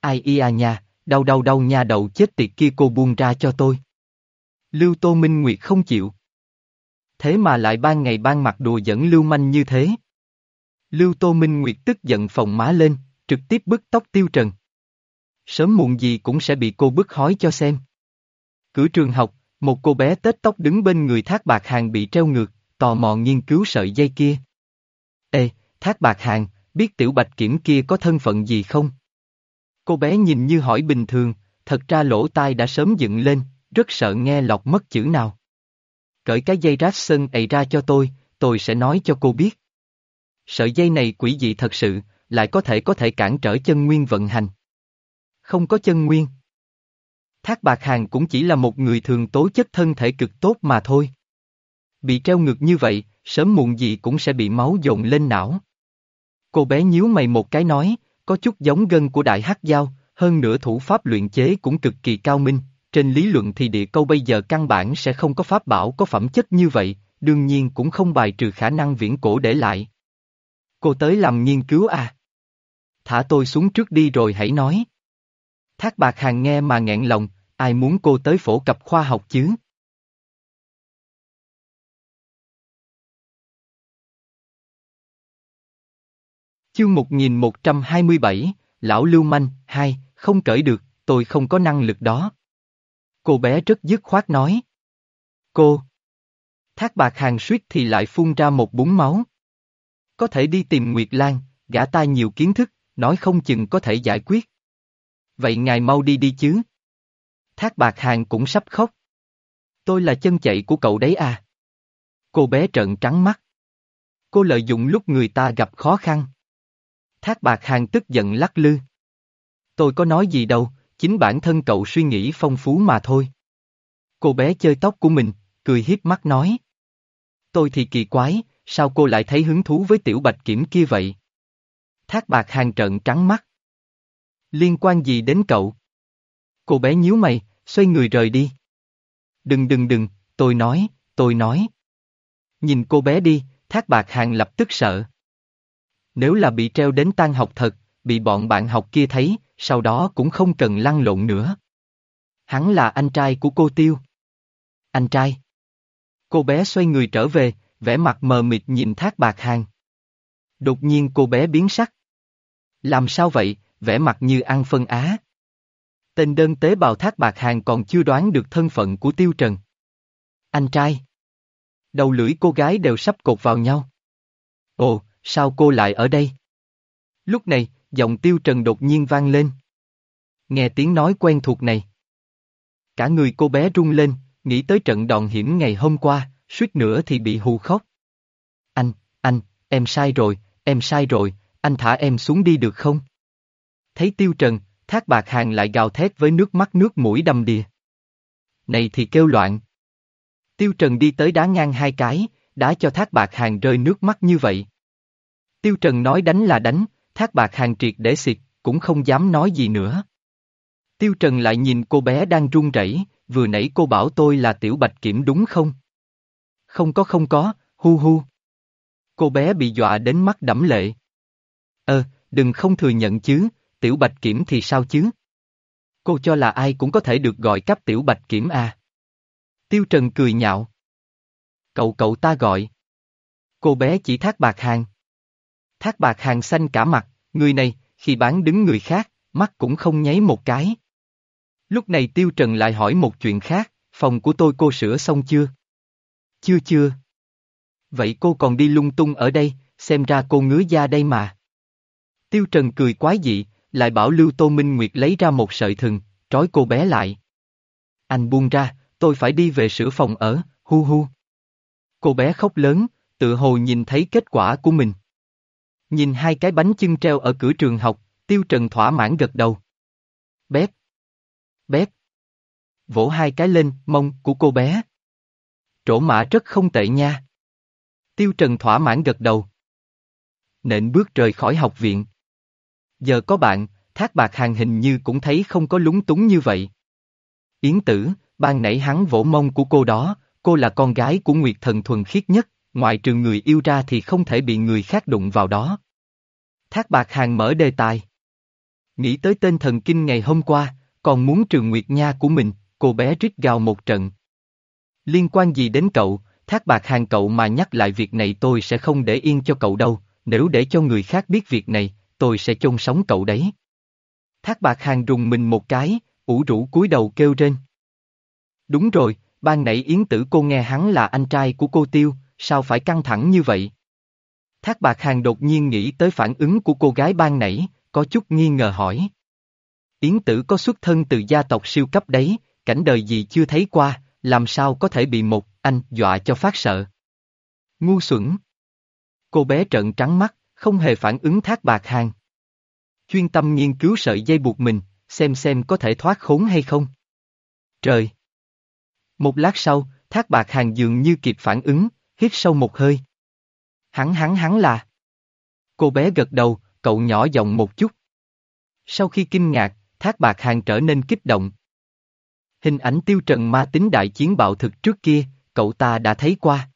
Ai ia nha, đau đau đau nha đầu chết tiệt kia cô buông ra cho tôi. Lưu Tô Minh Nguyệt không chịu. Thế mà lại ban ngày ban mặt đùa dẫn Lưu Manh như thế. Lưu Tô Minh Nguyệt tức giận phòng má lên, trực tiếp bức tóc Tiêu Trần. Sớm muộn gì cũng sẽ bị cô bức hói cho xem. Cửa trường học, một cô bé tết tóc đứng bên người thác bạc hàng bị treo ngược, tò mò nghiên cứu sợi dây kia. Ê, thác bạc hàng, biết tiểu bạch kiểm kia có thân phận gì không? Cô bé nhìn như hỏi bình thường, thật ra lỗ tai đã sớm dựng lên, rất sợ nghe lọt mất chữ nào. Cởi cái dây rát sân ấy ra cho tôi, tôi sẽ nói cho cô biết. Sợi dây này quỷ dị thật sự, lại có thể có thể cản trở chân nguyên vận hành. Không có chân nguyên. Thác Bạc Hàng cũng chỉ là một người thường tố chất thân thể cực tốt mà thôi. Bị treo ngược như vậy, sớm muộn gì cũng sẽ bị máu dồn lên não. Cô bé nhíu mày một cái nói, có chút giống gân của đại hắc giao, hơn nữa thủ pháp luyện chế cũng cực kỳ cao minh, trên lý luận thì địa câu bây giờ căn bản sẽ không có pháp bảo có phẩm chất như vậy, đương nhiên cũng không bài trừ khả năng viễn cổ để lại. Cô tới làm nghiên cứu à? Thả tôi xuống trước đi rồi hãy nói. Thác bạc hàng nghe mà nghẹn lòng, ai muốn cô tới phổ cập khoa học chứ? Chương 1127, Lão Lưu Manh, hai, không cởi được, tôi không có năng lực đó. Cô bé rất dứt khoát nói. Cô. Thác bạc hàng suýt thì lại phun ra một búng máu. Có thể đi tìm Nguyệt Lan, gã ta nhiều kiến thức, nói không chừng có thể giải quyết. Vậy ngài mau đi đi chứ. Thác bạc hàng cũng sắp khóc. Tôi là chân chạy của cậu đấy à. Cô bé trợn trắng mắt. Cô lợi dụng lúc người ta gặp khó khăn. Thác bạc hàng tức giận lắc lư. Tôi có nói gì đâu, chính bản thân cậu suy nghĩ phong phú mà thôi. Cô bé chơi tóc của mình, cười hiếp mắt nói. Tôi thì kỳ quái, sao cô lại thấy hứng thú với tiểu bạch kiểm kia vậy? Thác bạc hàng trợn trắng mắt. Liên quan gì đến cậu? Cô bé nhíu mày, xoay người rời đi. Đừng đừng đừng, tôi nói, tôi nói. Nhìn cô bé đi, thác bạc hàng lập tức sợ. Nếu là bị treo đến tan học thật, bị bọn bạn học kia thấy, sau đó cũng không cần lăn lộn nữa. Hắn là anh trai của cô Tiêu. Anh trai. Cô bé xoay người trở về, vẻ mặt mờ mịt nhìn thác bạc hàng. Đột nhiên cô bé biến sắc. Làm sao vậy, vẻ mặt như ăn phân á. Tên đơn tế bào thác bạc hàng còn chưa đoán được thân phận của Tiêu Trần. Anh trai. Đầu lưỡi cô gái đều sắp cột vào nhau. Ồ, sao cô lại ở đây? Lúc này, giọng Tiêu Trần đột nhiên vang lên. Nghe tiếng nói quen thuộc này. Cả người cô bé rung lên, nghĩ tới trận đòn hiểm ngày hôm qua, suýt nữa thì bị hù khóc. Anh, anh, em sai rồi, em sai rồi, anh thả em xuống đi được không? Thấy Tiêu Trần, Thác Bạc Hàng lại gào thét với nước mắt nước mũi đầm đìa. Này thì kêu loạn. Tiêu Trần đi tới đá ngang hai cái, đá cho Thác Bạc Hàng rơi nước mắt như vậy. Tiêu Trần nói đánh là đánh, Thác Bạc Hàng triệt để xịt, cũng không dám nói gì nữa. Tiêu Trần lại nhìn cô bé đang run rẩy, vừa nãy cô bảo tôi là Tiểu Bạch Kiểm đúng không? Không có không có, hu hu. Cô bé bị dọa đến mắt đẫm lệ. Ờ, đừng không thừa nhận chứ, Tiểu Bạch Kiểm thì sao chứ? Cô cho là ai cũng có thể được gọi cấp Tiểu Bạch Kiểm à? Tiêu Trần cười nhạo. Cậu cậu ta gọi. Cô bé chỉ thác bạc hàng. Thác bạc hàng xanh cả mặt, người này, khi bán đứng người khác, mắt cũng không nháy một cái. Lúc này Tiêu Trần lại hỏi một chuyện khác, phòng của tôi cô sửa xong chưa? Chưa chưa. Vậy cô còn đi lung tung ở đây, xem ra cô ngứa da đây mà. Tiêu Trần cười quái dị, lại bảo Lưu Tô Minh Nguyệt lấy ra một sợi thừng, trói cô bé lại. Anh buông ra, tôi phải đi về sửa phòng ở, hu hu. Cô bé khóc lớn, tự hồ nhìn thấy kết quả của mình. Nhìn hai cái bánh chưng treo ở cửa trường học, Tiêu Trần thỏa mãn gật đầu. Bếp. bếp, Vỗ hai cái lên, mông, của cô bé. Trổ mã rất không tệ nha. Tiêu Trần thỏa mãn gật đầu. Nện bước rời khỏi học viện. Giờ có bạn, thác bạc hàng hình như cũng thấy không có lúng túng như vậy. Yến tử, ban nãy hắn vỗ mông của cô đó, cô là con gái của Nguyệt Thần thuần khiết nhất, ngoại trừ người yêu ra thì không thể bị người khác đụng vào đó. Thác bạc hàng mở đề tài. Nghĩ tới tên thần kinh ngày hôm qua, còn muốn trường Nguyệt Nha của mình, cô bé rít gào một trận. Liên quan gì đến cậu, thác bạc hàng cậu mà nhắc lại việc này tôi sẽ không để yên cho cậu đâu, nếu để cho người khác biết việc này, tôi sẽ chôn sống cậu đấy. Thác bạc hàng rùng mình một cái, ủ rũ cúi đầu kêu trên. Đúng rồi, ban nãy Yến tử cô nghe hắn là anh trai của cô Tiêu, sao phải căng thẳng như vậy? Thác bạc hàng đột nhiên nghĩ tới phản ứng của cô gái ban nãy, có chút nghi ngờ hỏi. Yến tử có xuất thân từ gia tộc siêu cấp đấy, cảnh đời gì chưa thấy qua, làm sao có thể bị một anh dọa cho phát sợ. Ngu xuẩn. Cô bé trợn trắng mắt, không hề phản ứng thác bạc hàng. Chuyên tâm nghiên cứu sợi dây buộc mình, xem xem có thể thoát khốn hay không. Trời! Một lát sau, thác bạc hàng dường như kịp phản ứng, hít sâu một hơi. Hắn hắn hắn là. Cô bé gật đầu, cậu nhỏ giọng một chút. Sau khi kinh ngạc, thác bạc hàng trở nên kích động. Hình ảnh tiêu trần ma tính đại chiến bạo thực trước kia, cậu ta đã thấy qua.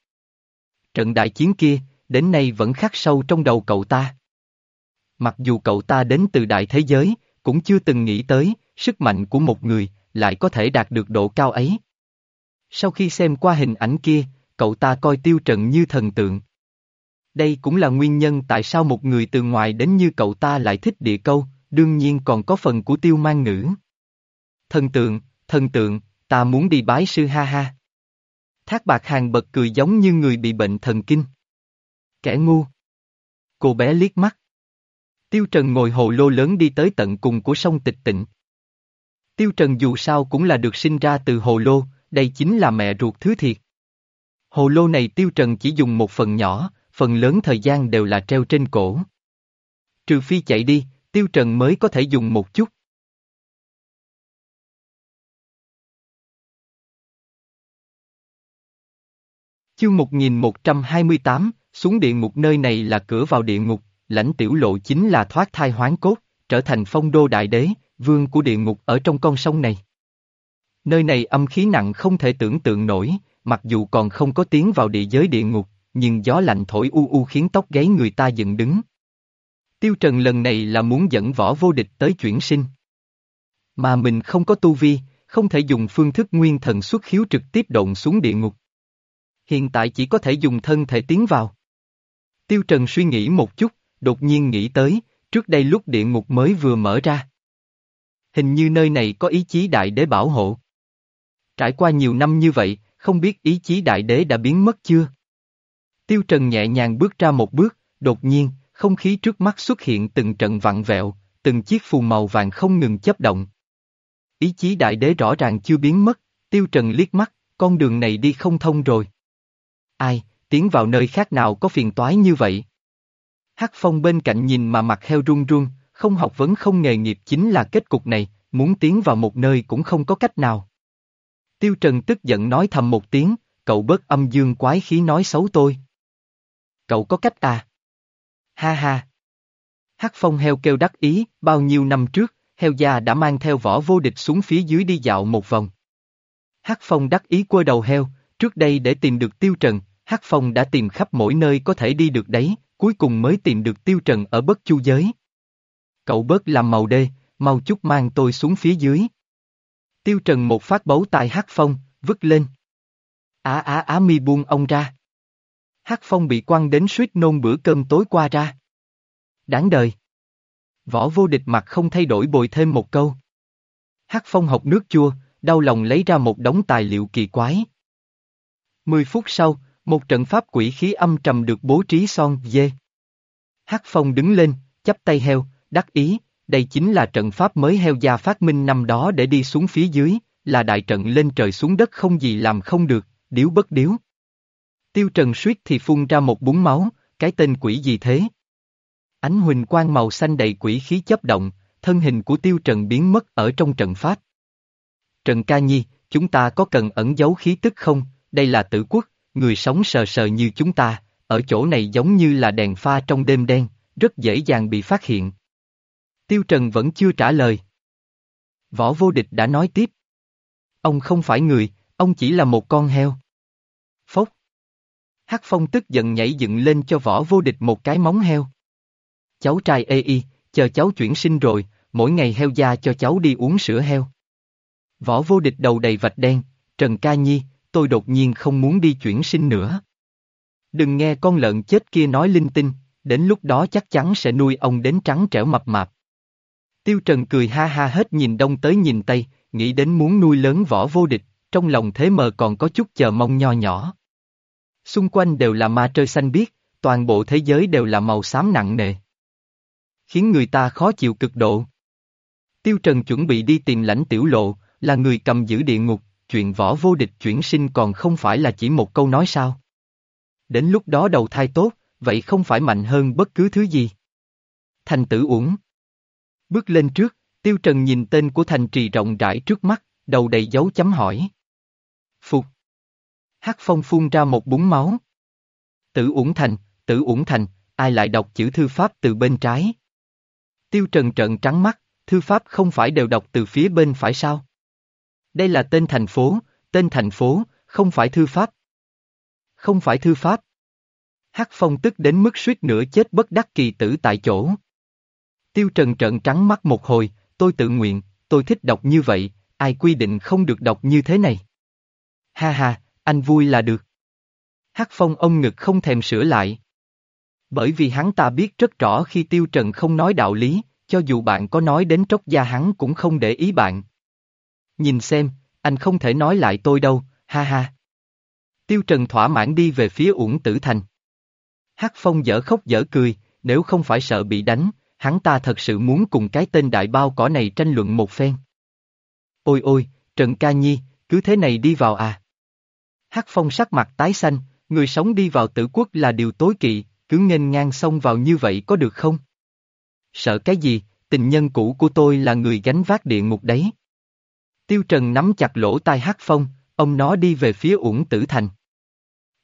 Trận đại chiến kia, đến nay vẫn khắc sâu trong đầu cậu ta. Mặc dù cậu ta đến từ đại thế giới, cũng chưa từng nghĩ tới, sức mạnh của một người, lại có thể đạt được độ cao ấy. Sau khi xem qua hình ảnh kia, cậu ta coi tiêu trần như thần tượng. Đây cũng là nguyên nhân tại sao một người từ ngoài đến như cậu ta lại thích địa câu, đương nhiên còn có phần của tiêu mang ngữ. Thần tượng, thần tượng, ta muốn đi bái sư ha ha. Thác bạc hàng bật cười giống như người bị bệnh thần kinh. Kẻ ngu. Cô bé liếc mắt. Tiêu Trần ngồi hồ lô lớn đi tới tận cùng của sông tịch tịnh. Tiêu Trần dù sao cũng là được sinh ra từ hồ lô, đây chính là mẹ ruột thứ thiệt. Hồ lô này Tiêu Trần chỉ dùng một phần nhỏ, phần lớn thời gian đều là treo trên cổ. Trừ phi chạy đi, Tiêu Trần mới có thể dùng một chút. Chương 1128, xuống địa ngục nơi này là cửa vào địa ngục, lãnh tiểu lộ chính là thoát thai hoán cốt, trở thành phong đô đại đế, vương của địa ngục ở trong con sông này. Nơi này âm khí nặng không thể tưởng tượng nổi, mặc dù còn không có tiến vào địa giới địa ngục, nhưng gió lạnh thổi u u khiến tóc gáy người ta dựng đứng. Tiêu Trần lần này là muốn dẫn võ vô địch tới chuyển sinh. Mà mình không có tu vi, không thể dùng phương thức nguyên thần xuất khiếu trực tiếp độn xuống địa ngục. Hiện tại chỉ có thể dùng thân thể tiến vào. Tiêu Trần suy nghĩ một chút, đột nhiên nghĩ tới, trước đây lúc địa ngục mới vừa mở ra. Hình như nơi này có ý chí đại để bảo hộ. Trải qua nhiều năm như vậy, không biết ý chí đại đế đã biến mất chưa? Tiêu Trần nhẹ nhàng bước ra một bước, đột nhiên, không khí trước mắt xuất hiện từng trận vặn vẹo, từng chiếc phù màu vàng không ngừng chấp động. Ý chí đại đế rõ ràng chưa biến mất, Tiêu Trần liếc mắt, con đường này đi không thông rồi. Ai, tiến vào nơi khác nào có phiền toái như vậy? Hắc Phong bên cạnh nhìn mà mặt heo run run, không học vấn không nghề nghiệp chính là kết cục này, muốn tiến vào một nơi cũng không có cách nào. Tiêu Trần tức giận nói thầm một tiếng, cậu bớt âm dương quái khí nói xấu tôi. Cậu có cách à? Ha ha. Hắc phong heo kêu đắc ý, bao nhiêu năm trước, heo già đã mang theo vỏ vô địch xuống phía dưới đi dạo một vòng. Hắc phong đắc ý quơ đầu heo, trước đây để tìm được tiêu trần, Hắc phong đã tìm khắp mỗi nơi có thể đi được đấy, cuối cùng mới tìm được tiêu trần ở bất chu giới. Cậu bớt làm màu đê, mau chút mang tôi xuống phía dưới. Tiêu Trần một phát bấu tài Hắc Phong, vứt lên. Á á á mi buông ông ra. Hắc Phong bị quăng đến suýt nôn bữa cơm tối qua ra. Đáng đời. Võ vô địch mặt không thay đổi bồi thêm một câu. Hắc Phong học nước chua, đau lòng lấy ra một đống tài liệu kỳ quái. Mười phút sau, một trận pháp quỷ khí âm trầm được bố trí son dê. Hắc Phong đứng lên, chắp tay heo, đắc ý, đây chính là trận pháp mới heo gia phát minh năm đó để đi xuống phía dưới, là đại trận lên trời xuống đất không gì làm không được, điếu bất điếu. Tiêu Trần suýt thì phun ra một búng máu, cái tên quỷ gì thế? Ánh huỳnh quang màu xanh đầy quỷ khí chấp động, thân hình của Tiêu Trần biến mất ở trong trận pháp. Trần Ca Nhi, chúng ta có cần ẩn giấu khí tức không, đây là tử quốc, người sống sờ sờ như chúng ta, ở chỗ này giống như là đèn pha trong đêm đen, rất dễ dàng bị phát hiện. Tiêu Trần vẫn chưa trả lời. Võ vô địch đã nói tiếp. Ông không phải người, ông chỉ là một con heo. Phốc. Hắc Phong tức giận nhảy dựng lên cho võ vô địch một cái móng heo. Cháu trai ê y, chờ cháu chuyển sinh rồi, mỗi ngày heo da cho cháu đi uống sữa heo. Võ vô địch đầu đầy vạch đen, Trần Ca Nhi, tôi đột nhiên không muốn đi chuyển sinh nữa. Đừng nghe con lợn chết kia nói linh tinh, đến lúc đó chắc chắn sẽ nuôi ông đến trắng trẻo mập mạp. Tiêu Trần cười ha ha hết nhìn đông tới nhìn tây, nghĩ đến muốn nuôi lớn võ vô địch, trong lòng thế mờ còn có chút chờ mong nho nhỏ. Xung quanh đều là ma trơi xanh biếc, toàn bộ thế giới đều là màu xám nặng nề. Khiến người ta khó chịu cực độ. Tiêu Trần chuẩn bị đi tìm lãnh tiểu lộ, là người cầm giữ địa ngục, chuyện võ vô địch chuyển sinh còn không phải là chỉ một câu nói sao. Đến lúc đó đầu thai tốt, vậy không phải mạnh hơn bất cứ thứ gì. Thành tử uổng. Bước lên trước, Tiêu Trần nhìn tên của thành trì rộng rãi trước mắt, đầu đầy dấu chấm hỏi. Phục. Hắc phong phun ra một búng máu. Tử uổng thành, tử uổng thành, ai lại đọc chữ thư pháp từ bên trái? Tiêu Trần trợn trắng mắt, thư pháp không phải đều đọc từ phía bên phải sao? Đây là tên thành phố, tên thành phố, không phải thư pháp. Không phải thư pháp. Hắc Phong tức đến mức suýt nữa chết bất đắc kỳ tử tại chỗ. Tiêu Trần trợn trắng mắt một hồi, tôi tự nguyện, tôi thích đọc như vậy, ai quy định không được đọc như thế này. Ha ha, anh vui là được. Hắc Phong ông ngực không thèm sửa lại. Bởi vì hắn ta biết rất rõ khi Tiêu Trần không nói đạo lý, cho dù bạn có nói đến tróc da hắn cũng không để ý bạn. Nhìn xem, anh không thể nói lại tôi đâu, ha ha. Tiêu Trần thỏa mãn đi về phía Uổng Tử Thành. Hắc Phong dở khóc dở cười, nếu không phải sợ bị đánh, hắn ta thật sự muốn cùng cái tên đại bao cỏ này tranh luận một phen. Ôi ôi, Trần Ca Nhi, cứ thế này đi vào à. Hắc Phong sắc mặt tái xanh, người sống đi vào tử quốc là điều tối kỵ, cứ nghênh ngang xông vào như vậy có được không? Sợ cái gì, tình nhân cũ của tôi là người gánh vác địa ngục đấy. Tiêu Trần nắm chặt lỗ tai Hắc Phong, ông nó đi về phía Uổng Tử Thành.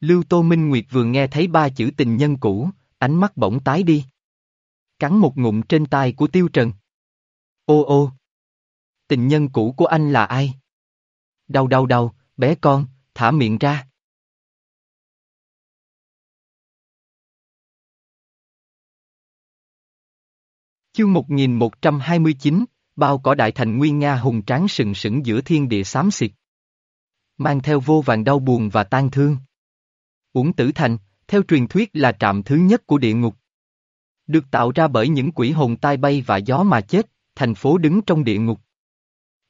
Lưu Tô Minh Nguyệt vừa nghe thấy ba chữ tình nhân cũ, ánh mắt bỗng tái đi. Cắn một ngụm trên tai của Tiêu Trần. Ô ô! Tình nhân cũ của anh là ai? Đau đau đau, bé con, thả miệng ra. Chương 1129, bao cỏ đại thành nguyên Nga hùng tráng sừng sững giữa thiên địa xám xịt. Mang theo vô vàng đau buồn và tan thương. Uổng tử thành, theo truyền thuyết là trạm thứ nhất của địa ngục. Được tạo ra bởi những quỷ hồn tai bay và gió mà chết, thành phố đứng trong địa ngục.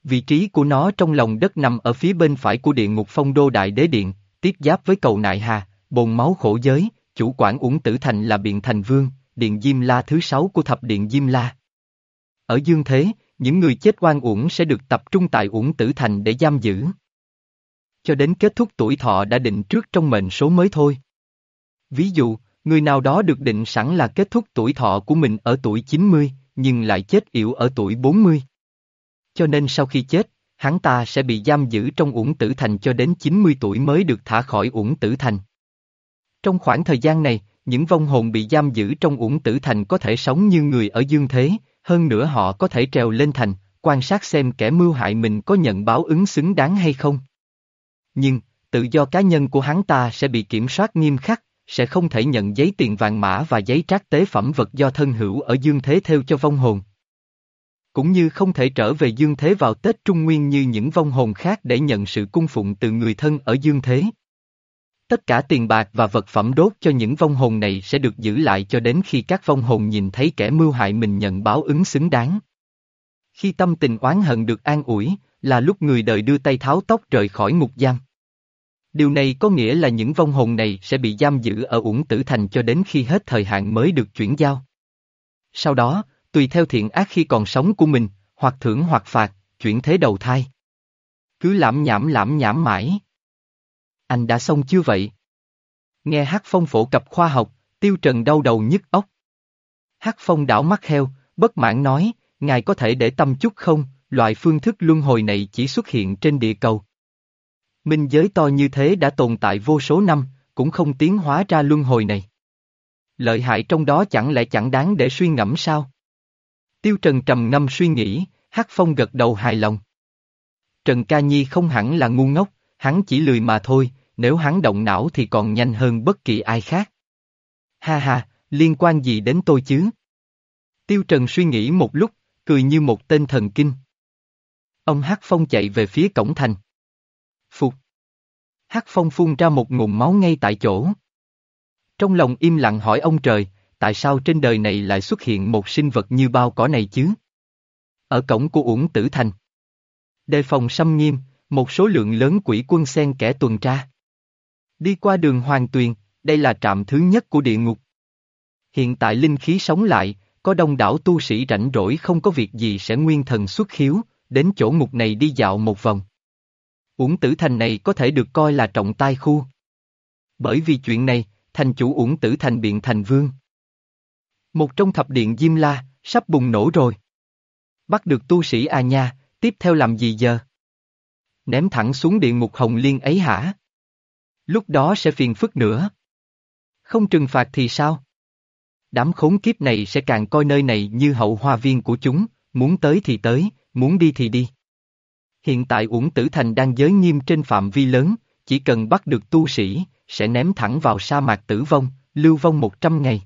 Vị trí của nó trong lòng đất nằm ở phía bên phải của địa ngục phong đô đại đế điện, tiếp giáp với cầu nại hà, bồn máu khổ giới, chủ quản uổng tử thành là biện thành vương, điện Diêm La thứ sáu của thập điện Diêm La. Ở dương thế, những người chết oan uổng sẽ được tập trung tại uổng tử thành để giam giữ. Cho đến kết thúc tuổi thọ đã định trước trong mệnh số mới thôi. Ví dụ, người nào đó được định sẵn là kết thúc tuổi thọ của mình ở tuổi 90, nhưng lại chết yểu ở tuổi 40. Cho nên sau khi chết, hắn ta sẽ bị giam giữ trong uổng tử thành cho đến 90 tuổi mới được thả khỏi uổng tử thành. Trong khoảng thời gian này, những vong hồn bị giam giữ trong uổng tử thành có thể sống như người ở dương thế, hơn nữa họ có thể trèo lên thành, quan sát xem kẻ mưu hại mình có nhận báo ứng xứng đáng hay không. Nhưng, tự do cá nhân của hắn ta sẽ bị kiểm soát nghiêm khắc, sẽ không thể nhận giấy tiền vàng mã và giấy trác tế phẩm vật do thân hữu ở dương thế theo cho vong hồn. Cũng như không thể trở về dương thế vào Tết Trung Nguyên như những vong hồn khác để nhận sự cung phụng từ người thân ở dương thế. Tất cả tiền bạc và vật phẩm đốt cho những vong hồn này sẽ được giữ lại cho đến khi các vong hồn nhìn thấy kẻ mưu hại mình nhận báo ứng xứng đáng. Khi tâm tình oán hận được an ủi, là lúc người đời đưa tay tháo tóc rời khỏi ngục giam. Điều này có nghĩa là những vong hồn này sẽ bị giam giữ ở Uổng Tử Thành cho đến khi hết thời hạn mới được chuyển giao. Sau đó, tùy theo thiện ác khi còn sống của mình, hoặc thưởng hoặc phạt, chuyển thế đầu thai. Cứ lãm nhảm lãm nhảm mãi. Anh đã xong chưa vậy? Nghe Hát Phong phổ cập khoa học, Tiêu Trần đau đầu nhức óc. Hát Phong đảo mắt heo, bất mãn nói, ngài có thể để tâm chút không, loại phương thức luân hồi này chỉ xuất hiện trên địa cầu. Minh giới to như thế đã tồn tại vô số năm, cũng không tiến hóa ra luân hồi này. Lợi hại trong đó chẳng lẽ chẳng đáng để suy ngẫm sao? Tiêu Trần trầm ngâm suy nghĩ, Hắc Phong gật đầu hài lòng. Trần Ca Nhi không hẳn là ngu ngốc, hắn chỉ lười mà thôi, nếu hắn động não thì còn nhanh hơn bất kỳ ai khác. Ha ha, liên quan gì đến tôi chứ? Tiêu Trần suy nghĩ một lúc, cười như một tên thần kinh. Ông Hắc Phong chạy về phía cổng thành. Hắc Phong phun ra một ngụm máu ngay tại chỗ. Trong lòng im lặng hỏi ông trời, tại sao trên đời này lại xuất hiện một sinh vật như bao cỏ này chứ? Ở cổng của Uổng Tử Thành. Đề phòng xâm nghiêm, một số lượng lớn quỷ quân sen kẻ tuần tra. Đi qua đường Hoàng Tuyền, đây là trạm thứ nhất của địa ngục. Hiện tại linh khí sống lại, có đông đảo tu sĩ rảnh rỗi không có việc gì sẽ nguyên thần xuất khiếu, đến chỗ ngục này đi dạo một vòng. Uổng tử thành này có thể được coi là trọng tai khu. Bởi vì chuyện này, thành chủ uổng tử thành biện thành vương. Một trong thập điện Diêm La, sắp bùng nổ rồi. Bắt được tu sĩ à nha, tiếp theo làm gì giờ? Ném thẳng xuống địa ngục hồng liên ấy hả? Lúc đó sẽ phiền phức nữa. Không trừng phạt thì sao? Đám khốn kiếp này sẽ càng coi nơi này như hậu hoa viên của chúng, muốn tới thì tới, muốn đi thì đi. Hiện tại Uổng Tử Thành đang giới nghiêm trên phạm vi lớn, chỉ cần bắt được tu sĩ, sẽ ném thẳng vào sa mạc tử vong, lưu vong một trăm ngày.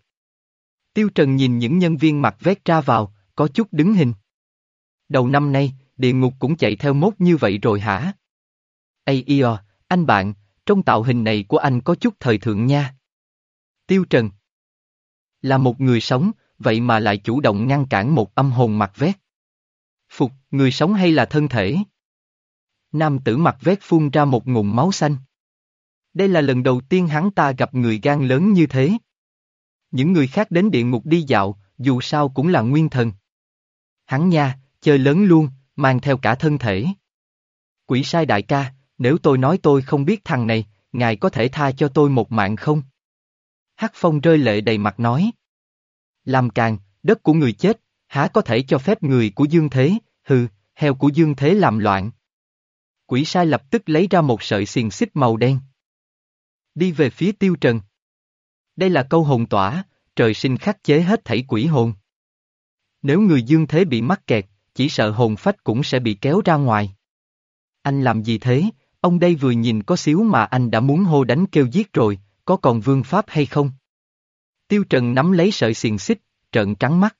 Tiêu Trần nhìn những nhân viên mặc vét ra vào, có chút đứng hình. Đầu năm nay, địa ngục cũng chạy theo mốt như vậy rồi hả? Ây Io, anh bạn, trong tạo hình này của anh có chút thời thượng nha. Tiêu Trần Là một người sống, vậy mà lại chủ động ngăn cản một âm hồn mặc vét. Phục, người sống hay là thân thể? Nam tử mặt vét phun ra một ngụm máu xanh. Đây là lần đầu tiên hắn ta gặp người gan lớn như thế. Những người khác đến địa ngục đi dạo, dù sao cũng là nguyên thần. Hắn nha, chơi lớn luôn, mang theo cả thân thể. Quỷ sai đại ca, nếu tôi nói tôi không biết thằng này, ngài có thể tha cho tôi một mạng không? Hắc Phong rơi lệ đầy mặt nói. Làm càng, đất của người chết, há có thể cho phép người của Dương Thế, hừ, heo của Dương Thế làm loạn. Quỷ sai lập tức lấy ra một sợi xiềng xích màu đen. Đi về phía tiêu trần. Đây là câu hồn tỏa, trời sinh khắc chế hết thảy quỷ hồn. Nếu người dương thế bị mắc kẹt, chỉ sợ hồn phách cũng sẽ bị kéo ra ngoài. Anh làm gì thế, ông đây vừa nhìn có xíu mà anh đã muốn hô đánh kêu giết rồi, có còn vương pháp hay không? Tiêu Trần nắm lấy sợi xiềng xích, trợn trắng mắt.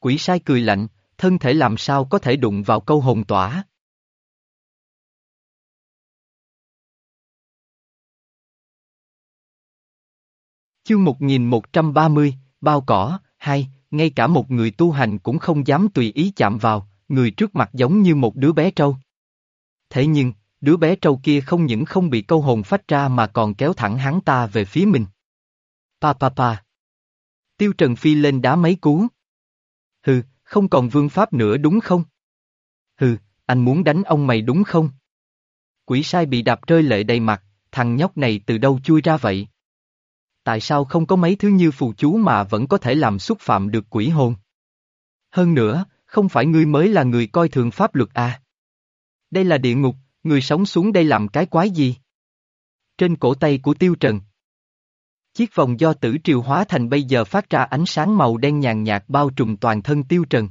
Quỷ sai cười lạnh, thân thể làm sao có thể đụng vào câu hồn tỏa. Chương 1130, bao cỏ, hai, ngay cả một người tu hành cũng không dám tùy ý chạm vào, người trước mặt giống như một đứa bé trâu. Thế nhưng, đứa bé trâu kia không những không bị câu hồn phách ra mà còn kéo thẳng hắn ta về phía mình. Pa pa pa. Tiêu Trần Phi lên đá mấy cú. Hừ, không còn vương pháp nữa đúng không? Hừ, anh muốn đánh ông mày đúng không? Quỷ sai bị đạp rơi lệ đầy mặt, thằng nhóc này từ đâu chui ra vậy? Tại sao không có mấy thứ như phù chú mà vẫn có thể làm xúc phạm được quỷ hồn? Hơn nữa, không phải ngươi mới là người coi thường pháp luật à? Đây là địa ngục, người sống xuống đây làm cái quái gì? Trên cổ tay của Tiêu Trần. Chiếc vòng do tử triều hóa thành bây giờ phát ra ánh sáng màu đen nhàn nhạt bao trùm toàn thân Tiêu Trần.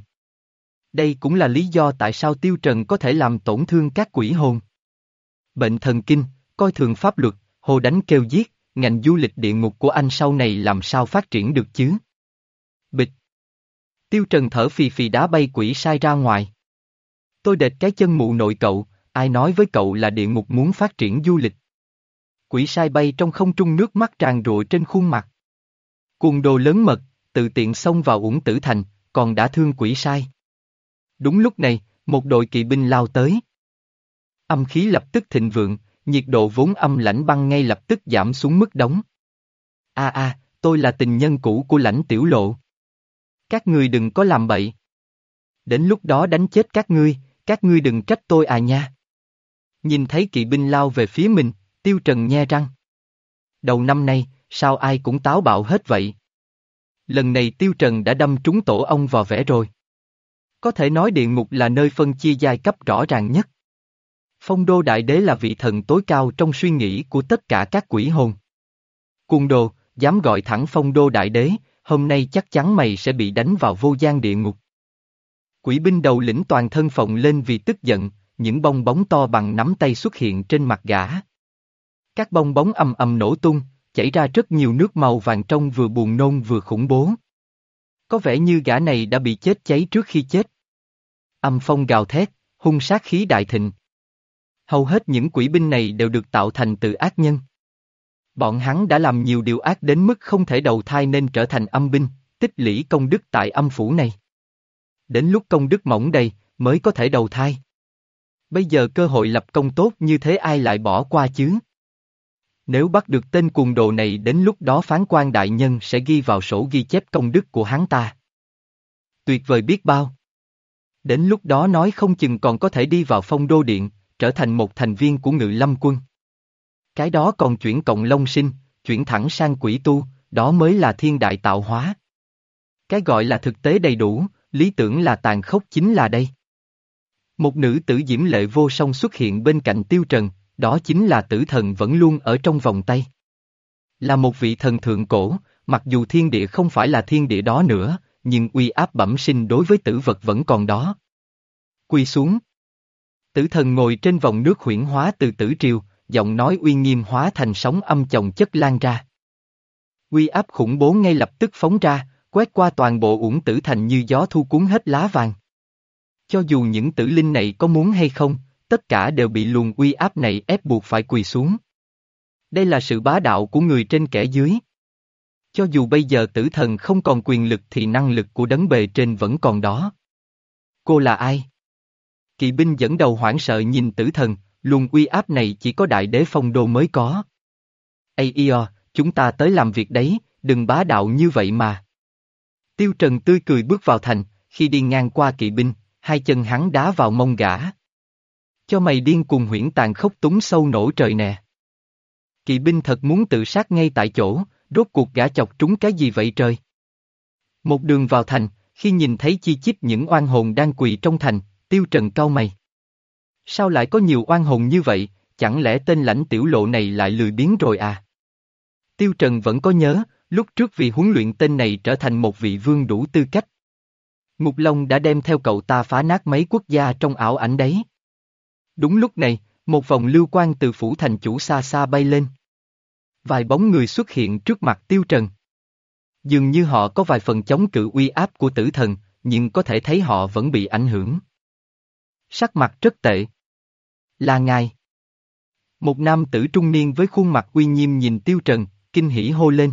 Đây cũng là lý do tại sao Tiêu Trần có thể làm tổn thương các quỷ hồn. Bệnh thần kinh, coi thường pháp luật, hồ đánh kêu giết, ngành du lịch địa ngục của anh sau này làm sao phát triển được chứ? Bịch. Tiêu Trần thở phì phì đá bay quỷ sai ra ngoài. Tôi đệt cái chân mụ nội cậu, ai nói với cậu là địa ngục muốn phát triển du lịch. Quỷ sai bay trong không trung nước mắt tràn rụa trên khuôn mặt. Cuồng đồ lớn mật, tự tiện xông vào uổng tử thành, còn đã thương quỷ sai. Đúng lúc này, một đội kỵ binh lao tới. Âm khí lập tức thịnh vượng, nhiệt độ vốn âm lãnh băng ngay lập tức giảm xuống mức đóng. A a, tôi là tình nhân cũ của lãnh tiểu lộ. Các ngươi đừng có làm bậy. Đến lúc đó đánh chết các ngươi, các ngươi đừng trách tôi à nha. Nhìn thấy kỵ binh lao về phía mình, tiêu trần nhe răng. Đầu năm nay, sao ai cũng táo bạo hết vậy? Lần này tiêu trần đã đâm trúng tổ ông vào vẽ rồi. Có thể nói địa ngục là nơi phân chia giai cấp rõ ràng nhất. Phong đô đại đế là vị thần tối cao trong suy nghĩ của tất cả các quỷ hồn. Cuồng đồ, dám gọi thẳng phong đô đại đế, hôm nay chắc chắn mày sẽ bị đánh vào vô gian địa ngục. Quỷ binh đầu lĩnh toàn thân phồng lên vì tức giận, những bong bóng to bằng nắm tay xuất hiện trên mặt gã. Các bong bóng ầm ầm nổ tung, chảy ra rất nhiều nước màu vàng trong vừa buồn nôn vừa khủng bố. Có vẻ như gã này đã bị chết cháy trước khi chết. Âm phong gào thét, hung sát khí đại thịnh. Hầu hết những quỷ binh này đều được tạo thành từ ác nhân. Bọn hắn đã làm nhiều điều ác đến mức không thể đầu thai nên trở thành âm binh, tích lũy công đức tại âm phủ này. Đến lúc công đức mỏng đầy, mới có thể đầu thai. Bây giờ cơ hội lập công tốt như thế ai lại bỏ qua chứ? Nếu bắt được tên cuồng đồ này đến lúc đó phán quan đại nhân sẽ ghi vào sổ ghi chép công đức của hắn ta. Tuyệt vời biết bao. Đến lúc đó nói không chừng còn có thể đi vào phong đô điện, trở thành một thành viên của ngự lâm quân. Cái đó còn chuyển cộng long sinh, chuyển thẳng sang quỷ tu, đó mới là thiên đại tạo hóa. Cái gọi là thực tế đầy đủ, lý tưởng là tàn khốc chính là đây. Một nữ tử diễm lệ vô song xuất hiện bên cạnh tiêu trần, đó chính là tử thần vẫn luôn ở trong vòng tay. Là một vị thần thượng cổ, mặc dù thiên địa không phải là thiên địa đó nữa, nhưng uy áp bẩm sinh đối với tử vật vẫn còn đó. Quy xuống. Tử thần ngồi trên vòng nước huyển hóa từ tử triều, giọng nói uy nghiêm hóa thành sóng âm chồng chất lan ra. Uy áp khủng bố ngay lập tức phóng ra, quét qua toàn bộ uổng tử thành như gió thu cuốn hết lá vàng. Cho dù những tử linh này có muốn hay không, tất cả đều bị luồng uy áp này ép buộc phải quỳ xuống. Đây là sự bá đạo của người trên kẻ dưới. Cho dù bây giờ tử thần không còn quyền lực thì năng lực của đấng bề trên vẫn còn đó. Cô là ai? Kỵ binh dẫn đầu hoảng sợ nhìn tử thần, luồng uy áp này chỉ có đại đế phong đô mới có. Aio, chúng ta tới làm việc đấy, đừng bá đạo như vậy mà. Tiêu Trần tươi cười bước vào thành, khi đi ngang qua kỵ binh, hai chân hắn đá vào mông gã. Cho mày điên cùng huyễn tàn khốc túng sâu nổ trời nè. Kỵ binh thật muốn tự sát ngay tại chỗ, rốt cuộc gã chọc trúng cái gì vậy trời? Một đường vào thành, khi nhìn thấy chi chít những oan hồn đang quỳ trong thành, tiêu trần cao mày. Sao lại có nhiều oan hồn như vậy, chẳng lẽ tên lãnh tiểu lộ này lại lười biếng rồi à? Tiêu Trần vẫn có nhớ, lúc trước vì huấn luyện tên này trở thành một vị vương đủ tư cách. Ngục Long đã đem theo cậu ta phá nát mấy quốc gia trong ảo ảnh đấy. Đúng lúc này, một vòng lưu quang từ phủ thành chủ xa xa bay lên. Vài bóng người xuất hiện trước mặt Tiêu Trần. Dường như họ có vài phần chống cự uy áp của tử thần, nhưng có thể thấy họ vẫn bị ảnh hưởng. Sắc mặt rất tệ. Là ngài. Một nam tử trung niên với khuôn mặt uy nghiêm nhìn Tiêu Trần, kinh hỉ hô lên.